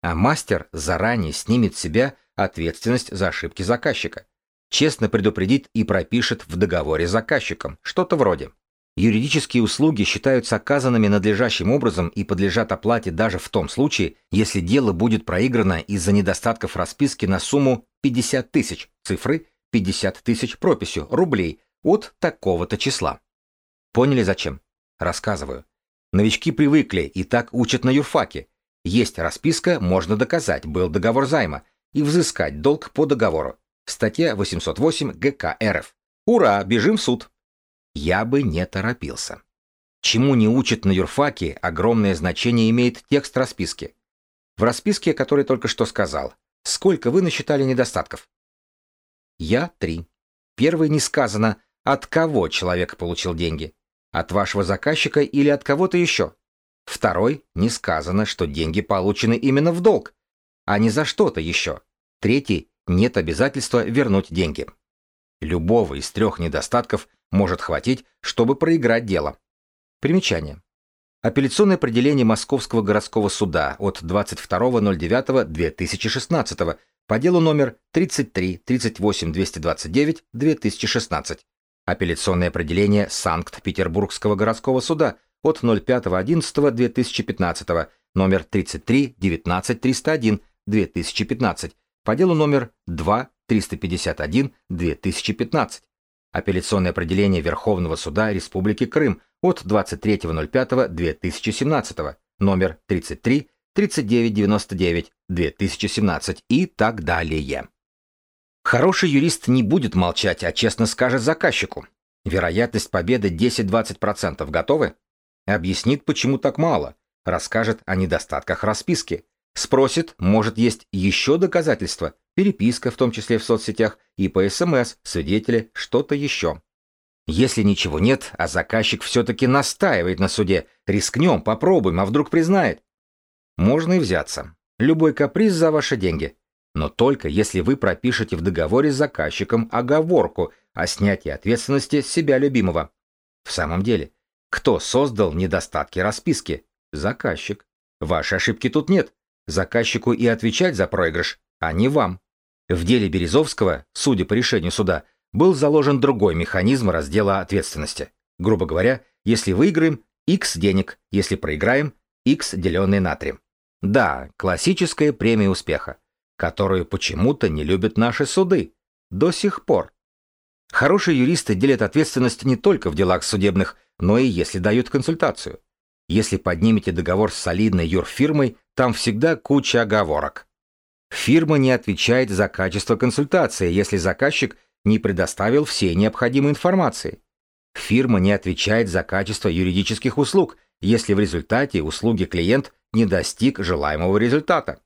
А мастер заранее снимет с себя ответственность за ошибки заказчика. Честно предупредит и пропишет в договоре с заказчиком, что-то вроде. Юридические услуги считаются оказанными надлежащим образом и подлежат оплате даже в том случае, если дело будет проиграно из-за недостатков расписки на сумму 50 тысяч цифры 50 тысяч прописью рублей от такого-то числа. Поняли зачем? Рассказываю. Новички привыкли и так учат на юрфаке. Есть расписка, можно доказать, был договор займа, и взыскать долг по договору. Статья 808 ГК РФ. Ура, бежим в суд! я бы не торопился. Чему не учат на юрфаке, огромное значение имеет текст расписки. В расписке, который только что сказал, сколько вы насчитали недостатков? Я три. Первый не сказано, от кого человек получил деньги. От вашего заказчика или от кого-то еще. Второй не сказано, что деньги получены именно в долг, а не за что-то еще. Третий нет обязательства вернуть деньги. Любого из трех недостатков может хватить, чтобы проиграть дело. Примечание. Апелляционное определение Московского городского суда от 22.09.2016 по делу номер 3338229/2016. Апелляционное определение Санкт-Петербургского городского суда от 05.11.2015 номер 3319301/2015 по делу номер 2-351-2015 Апелляционное определение Верховного суда Республики Крым от 23.05.2017, номер 33 3999 2017 и так далее. Хороший юрист не будет молчать, а честно скажет заказчику. Вероятность победы 10-20%. Готовы? Объяснит, почему так мало. Расскажет о недостатках расписки. Спросит, может есть еще доказательства, переписка, в том числе в соцсетях, и по СМС, свидетели, что-то еще. Если ничего нет, а заказчик все-таки настаивает на суде, рискнем, попробуем, а вдруг признает. Можно и взяться. Любой каприз за ваши деньги. Но только если вы пропишете в договоре с заказчиком оговорку о снятии ответственности себя любимого. В самом деле, кто создал недостатки расписки? Заказчик. Ваши ошибки тут нет. Заказчику и отвечать за проигрыш, а не вам. В деле Березовского, судя по решению суда, был заложен другой механизм раздела ответственности. Грубо говоря, если выиграем X денег, если проиграем X деленное на 3. Да, классическая премия успеха, которую почему-то не любят наши суды. До сих пор. Хорошие юристы делят ответственность не только в делах судебных, но и если дают консультацию. Если поднимете договор с солидной юрфирмой, там всегда куча оговорок. Фирма не отвечает за качество консультации, если заказчик не предоставил всей необходимой информации. Фирма не отвечает за качество юридических услуг, если в результате услуги клиент не достиг желаемого результата.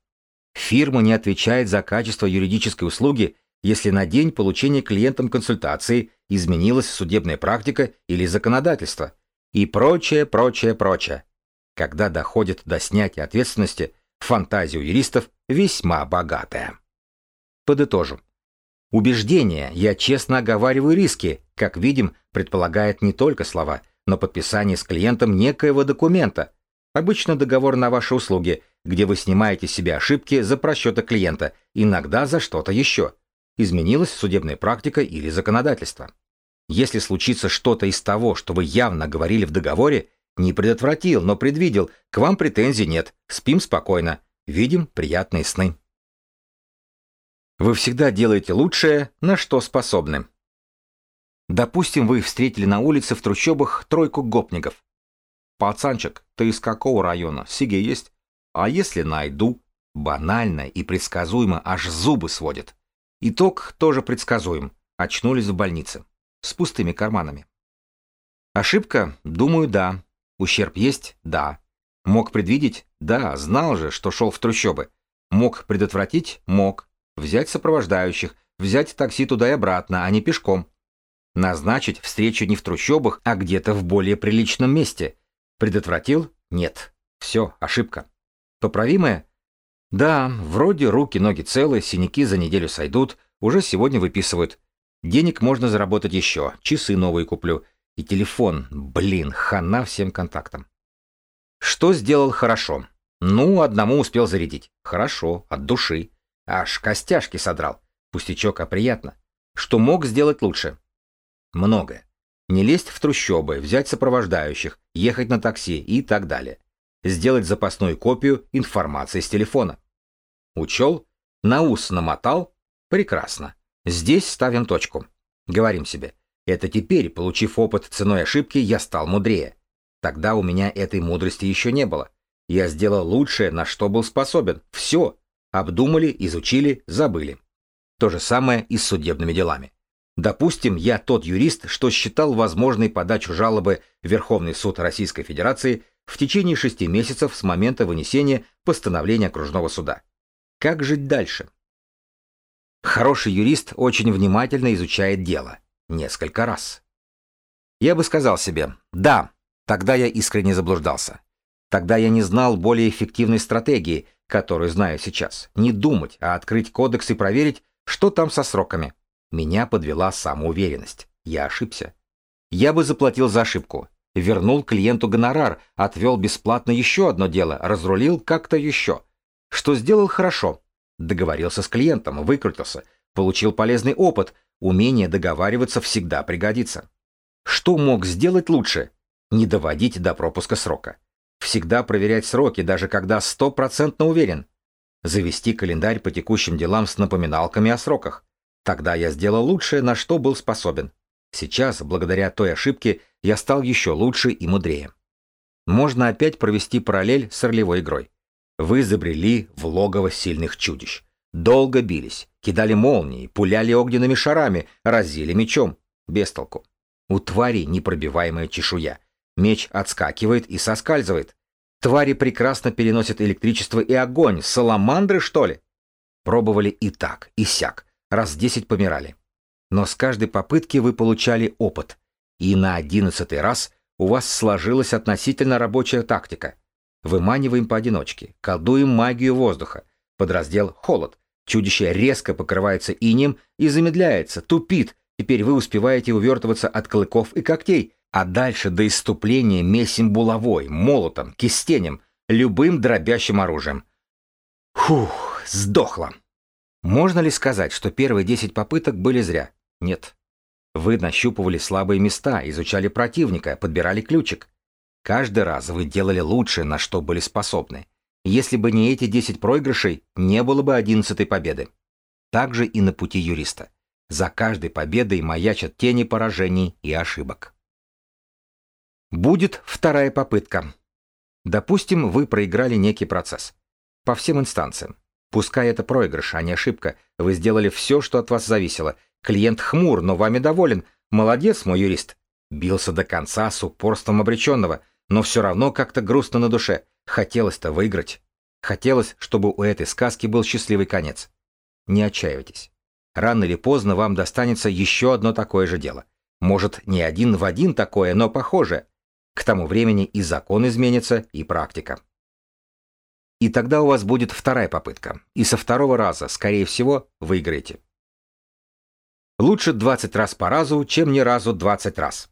Фирма не отвечает за качество юридической услуги, если на день получения клиентом консультации изменилась судебная практика или законодательство – и прочее, прочее, прочее. Когда доходит до снятия ответственности, фантазия у юристов весьма богатая. Подытожим. Убеждение «я честно оговариваю риски», как видим, предполагает не только слова, но подписание с клиентом некоего документа. Обычно договор на ваши услуги, где вы снимаете себе ошибки за просчета клиента, иногда за что-то еще. Изменилась судебная практика или законодательство если случится что-то из того, что вы явно говорили в договоре, не предотвратил, но предвидел, к вам претензий нет, спим спокойно, видим приятные сны. Вы всегда делаете лучшее, на что способны. Допустим, вы встретили на улице в трущобах тройку гопников. «Пацанчик, ты из какого района? Сиги есть? А если найду?» Банально и предсказуемо аж зубы сводят. Итог тоже предсказуем. Очнулись в больнице с пустыми карманами. Ошибка? Думаю, да. Ущерб есть? Да. Мог предвидеть? Да, знал же, что шел в трущобы. Мог предотвратить? Мог. Взять сопровождающих, взять такси туда и обратно, а не пешком. Назначить встречу не в трущобах, а где-то в более приличном месте. Предотвратил? Нет. Все, ошибка. Поправимая? Да, вроде руки-ноги целы, синяки за неделю сойдут, уже сегодня выписывают. Денег можно заработать еще, часы новые куплю. И телефон, блин, хана всем контактам. Что сделал хорошо? Ну, одному успел зарядить. Хорошо, от души. Аж костяшки содрал. Пустячок, а приятно. Что мог сделать лучше? Многое. Не лезть в трущобы, взять сопровождающих, ехать на такси и так далее. Сделать запасную копию информации с телефона. Учел? На ус намотал? Прекрасно. Здесь ставим точку. Говорим себе, это теперь, получив опыт ценой ошибки, я стал мудрее. Тогда у меня этой мудрости еще не было. Я сделал лучшее, на что был способен. Все. Обдумали, изучили, забыли. То же самое и с судебными делами. Допустим, я тот юрист, что считал возможной подачу жалобы в Верховный суд Российской Федерации в течение шести месяцев с момента вынесения постановления окружного суда. Как жить дальше? Хороший юрист очень внимательно изучает дело. Несколько раз. Я бы сказал себе «Да, тогда я искренне заблуждался. Тогда я не знал более эффективной стратегии, которую знаю сейчас. Не думать, а открыть кодекс и проверить, что там со сроками. Меня подвела самоуверенность. Я ошибся. Я бы заплатил за ошибку. Вернул клиенту гонорар, отвел бесплатно еще одно дело, разрулил как-то еще. Что сделал хорошо, договорился с клиентом, выкрутился, получил полезный опыт, умение договариваться всегда пригодится. Что мог сделать лучше? Не доводить до пропуска срока. Всегда проверять сроки, даже когда стопроцентно уверен. Завести календарь по текущим делам с напоминалками о сроках. Тогда я сделал лучшее, на что был способен. Сейчас, благодаря той ошибке, я стал еще лучше и мудрее. Можно опять провести параллель с ролевой игрой. Вы изобрели в логово сильных чудищ. Долго бились, кидали молнии, пуляли огненными шарами, разили мечом. без толку. У твари непробиваемая чешуя. Меч отскакивает и соскальзывает. Твари прекрасно переносят электричество и огонь. Саламандры, что ли? Пробовали и так, и сяк. Раз десять помирали. Но с каждой попытки вы получали опыт. И на одиннадцатый раз у вас сложилась относительно рабочая тактика — Выманиваем поодиночке, колдуем магию воздуха. Подраздел «Холод». Чудище резко покрывается инем и замедляется, тупит. Теперь вы успеваете увертываться от клыков и когтей, а дальше до иступления месим булавой, молотом, кистенем, любым дробящим оружием. Фух, сдохло. Можно ли сказать, что первые 10 попыток были зря? Нет. Вы нащупывали слабые места, изучали противника, подбирали ключик. Каждый раз вы делали лучше, на что были способны. Если бы не эти 10 проигрышей, не было бы 11 победы. Так же и на пути юриста. За каждой победой маячат тени поражений и ошибок. Будет вторая попытка. Допустим, вы проиграли некий процесс. По всем инстанциям. Пускай это проигрыш, а не ошибка. Вы сделали все, что от вас зависело. Клиент хмур, но вами доволен. Молодец, мой юрист. Бился до конца с упорством обреченного – но все равно как-то грустно на душе. Хотелось-то выиграть. Хотелось, чтобы у этой сказки был счастливый конец. Не отчаивайтесь. Рано или поздно вам достанется еще одно такое же дело. Может, не один в один такое, но похоже К тому времени и закон изменится, и практика. И тогда у вас будет вторая попытка, и со второго раза, скорее всего, выиграете. Лучше 20 раз по разу, чем ни разу 20 раз.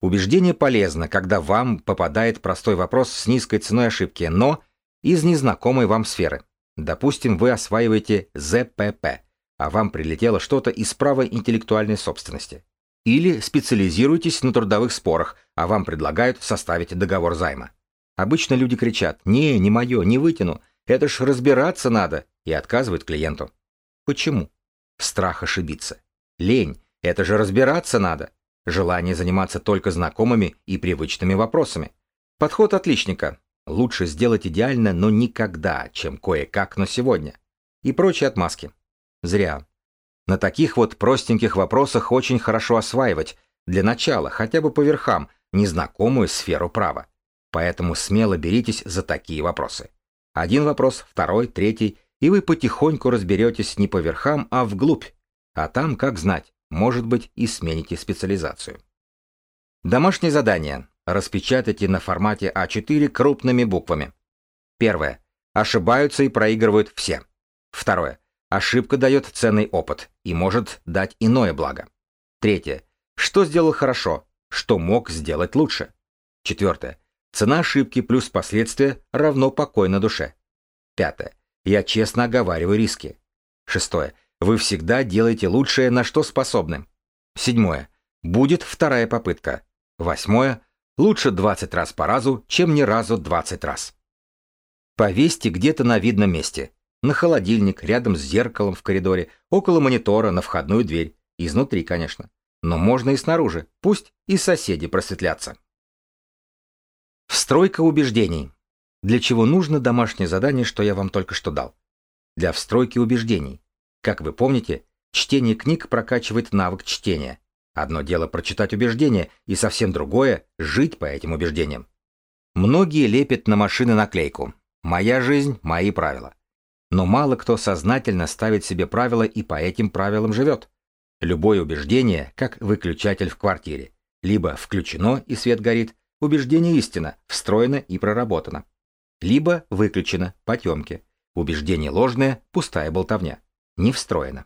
Убеждение полезно, когда вам попадает простой вопрос с низкой ценой ошибки, но из незнакомой вам сферы. Допустим, вы осваиваете ЗПП, а вам прилетело что-то из права интеллектуальной собственности. Или специализируетесь на трудовых спорах, а вам предлагают составить договор займа. Обычно люди кричат «Не, не мое, не вытяну, это ж разбираться надо» и отказывают клиенту. Почему? Страх ошибиться. Лень, это же разбираться надо желание заниматься только знакомыми и привычными вопросами. Подход отличника. Лучше сделать идеально, но никогда, чем кое-как, но сегодня. И прочие отмазки. Зря. На таких вот простеньких вопросах очень хорошо осваивать, для начала, хотя бы по верхам, незнакомую сферу права. Поэтому смело беритесь за такие вопросы. Один вопрос, второй, третий, и вы потихоньку разберетесь не по верхам, а вглубь. А там как знать может быть, и смените специализацию. Домашнее задание. Распечатайте на формате А4 крупными буквами. Первое. Ошибаются и проигрывают все. Второе. Ошибка дает ценный опыт и может дать иное благо. Третье. Что сделал хорошо, что мог сделать лучше. Четвертое. Цена ошибки плюс последствия равно покой на душе. Пятое. Я честно оговариваю риски. Шестое. Вы всегда делаете лучшее, на что способны. Седьмое. Будет вторая попытка. Восьмое. Лучше 20 раз по разу, чем ни разу 20 раз. Повесьте где-то на видном месте. На холодильник, рядом с зеркалом в коридоре, около монитора, на входную дверь. Изнутри, конечно. Но можно и снаружи, пусть и соседи просветлятся. Встройка убеждений. Для чего нужно домашнее задание, что я вам только что дал? Для встройки убеждений. Как вы помните, чтение книг прокачивает навык чтения. Одно дело прочитать убеждения, и совсем другое – жить по этим убеждениям. Многие лепят на машины наклейку «Моя жизнь, мои правила». Но мало кто сознательно ставит себе правила и по этим правилам живет. Любое убеждение, как выключатель в квартире, либо включено и свет горит, убеждение истина, встроено и проработано, либо выключено, потемки, убеждение ложное, пустая болтовня не встроено.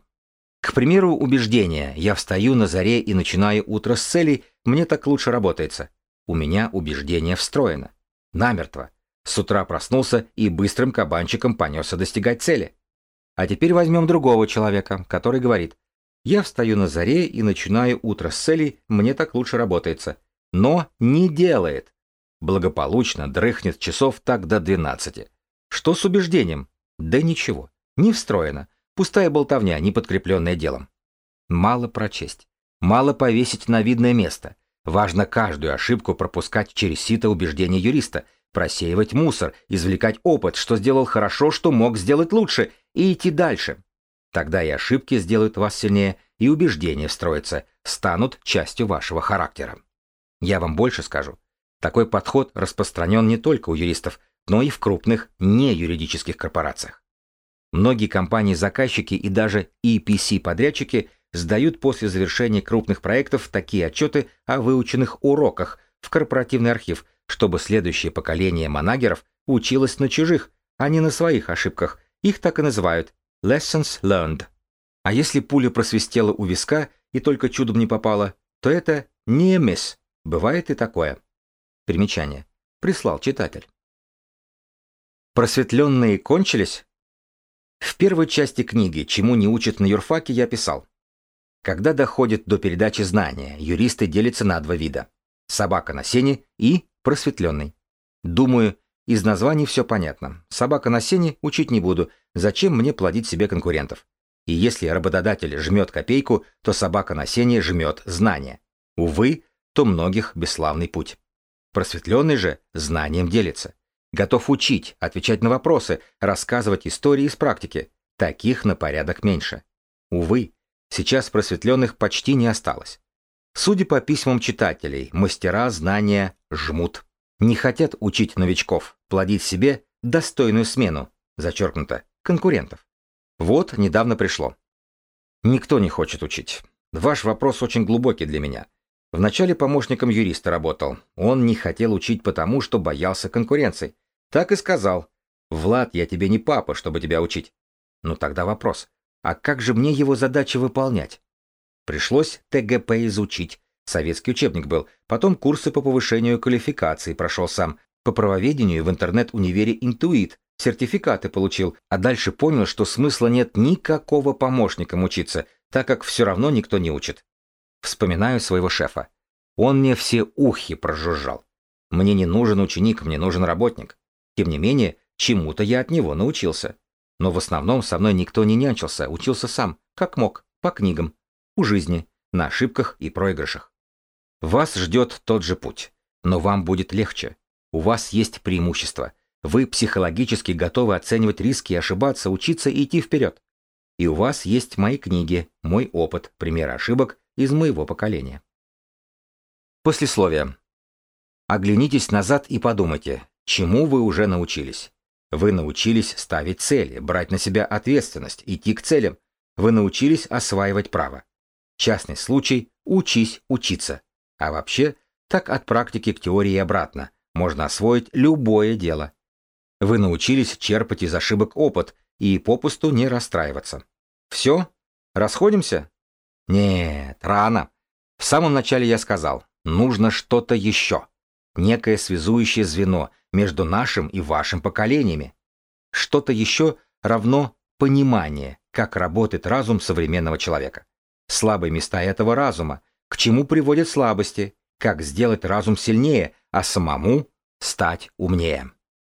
К примеру, убеждение «я встаю на заре и начинаю утро с целей, мне так лучше работается». У меня убеждение встроено. Намертво. С утра проснулся и быстрым кабанчиком понесся достигать цели. А теперь возьмем другого человека, который говорит «я встаю на заре и начинаю утро с целей, мне так лучше работается». Но не делает. Благополучно дрыхнет часов так до 12. Что с убеждением? Да ничего. Не встроено. Пустая болтовня, не подкрепленная делом. Мало прочесть, мало повесить на видное место. Важно каждую ошибку пропускать через сито убеждения юриста, просеивать мусор, извлекать опыт, что сделал хорошо, что мог сделать лучше, и идти дальше. Тогда и ошибки сделают вас сильнее, и убеждения встроятся, станут частью вашего характера. Я вам больше скажу. Такой подход распространен не только у юристов, но и в крупных неюридических корпорациях. Многие компании-заказчики и даже EPC-подрядчики сдают после завершения крупных проектов такие отчеты о выученных уроках в корпоративный архив, чтобы следующее поколение манагеров училось на чужих, а не на своих ошибках. Их так и называют «lessons learned». А если пуля просвистела у виска и только чудом не попала, то это не мисс. Бывает и такое. Примечание. Прислал читатель. Просветленные кончились? В первой части книги «Чему не учат на юрфаке» я писал. Когда доходит до передачи знания, юристы делятся на два вида. Собака на сене и просветленный. Думаю, из названий все понятно. Собака на сене учить не буду. Зачем мне плодить себе конкурентов? И если работодатель жмет копейку, то собака на сене жмет знания. Увы, то многих бесславный путь. Просветленный же знанием делится готов учить, отвечать на вопросы, рассказывать истории из практики. Таких на порядок меньше. Увы, сейчас просветленных почти не осталось. Судя по письмам читателей, мастера знания жмут. Не хотят учить новичков, плодить себе достойную смену, зачеркнуто, конкурентов. Вот недавно пришло. Никто не хочет учить. Ваш вопрос очень глубокий для меня. Вначале помощником юриста работал. Он не хотел учить потому, что боялся конкуренции. Так и сказал. «Влад, я тебе не папа, чтобы тебя учить». Ну тогда вопрос. А как же мне его задачи выполнять? Пришлось ТГП изучить. Советский учебник был. Потом курсы по повышению квалификации прошел сам. По правоведению в интернет-универе «Интуит». Сертификаты получил, а дальше понял, что смысла нет никакого помощником учиться, так как все равно никто не учит. Вспоминаю своего шефа. Он мне все ухи прожужжал. Мне не нужен ученик, мне нужен работник. Тем не менее, чему-то я от него научился. Но в основном со мной никто не нянчился, учился сам, как мог, по книгам, у жизни, на ошибках и проигрышах. Вас ждет тот же путь, но вам будет легче. У вас есть преимущество. Вы психологически готовы оценивать риски, ошибаться, учиться и идти вперед. И у вас есть мои книги, мой опыт, примеры ошибок из моего поколения. Послесловие. Оглянитесь назад и подумайте, Чему вы уже научились? Вы научились ставить цели, брать на себя ответственность, идти к целям. Вы научились осваивать право. Частный случай – учись учиться. А вообще, так от практики к теории обратно. Можно освоить любое дело. Вы научились черпать из ошибок опыт и попусту не расстраиваться. Все? Расходимся? Нет, рано. В самом начале я сказал, нужно что-то еще некое связующее звено между нашим и вашим поколениями. Что-то еще равно понимание, как работает разум современного человека. Слабые места этого разума, к чему приводят слабости, как сделать разум сильнее, а самому стать умнее.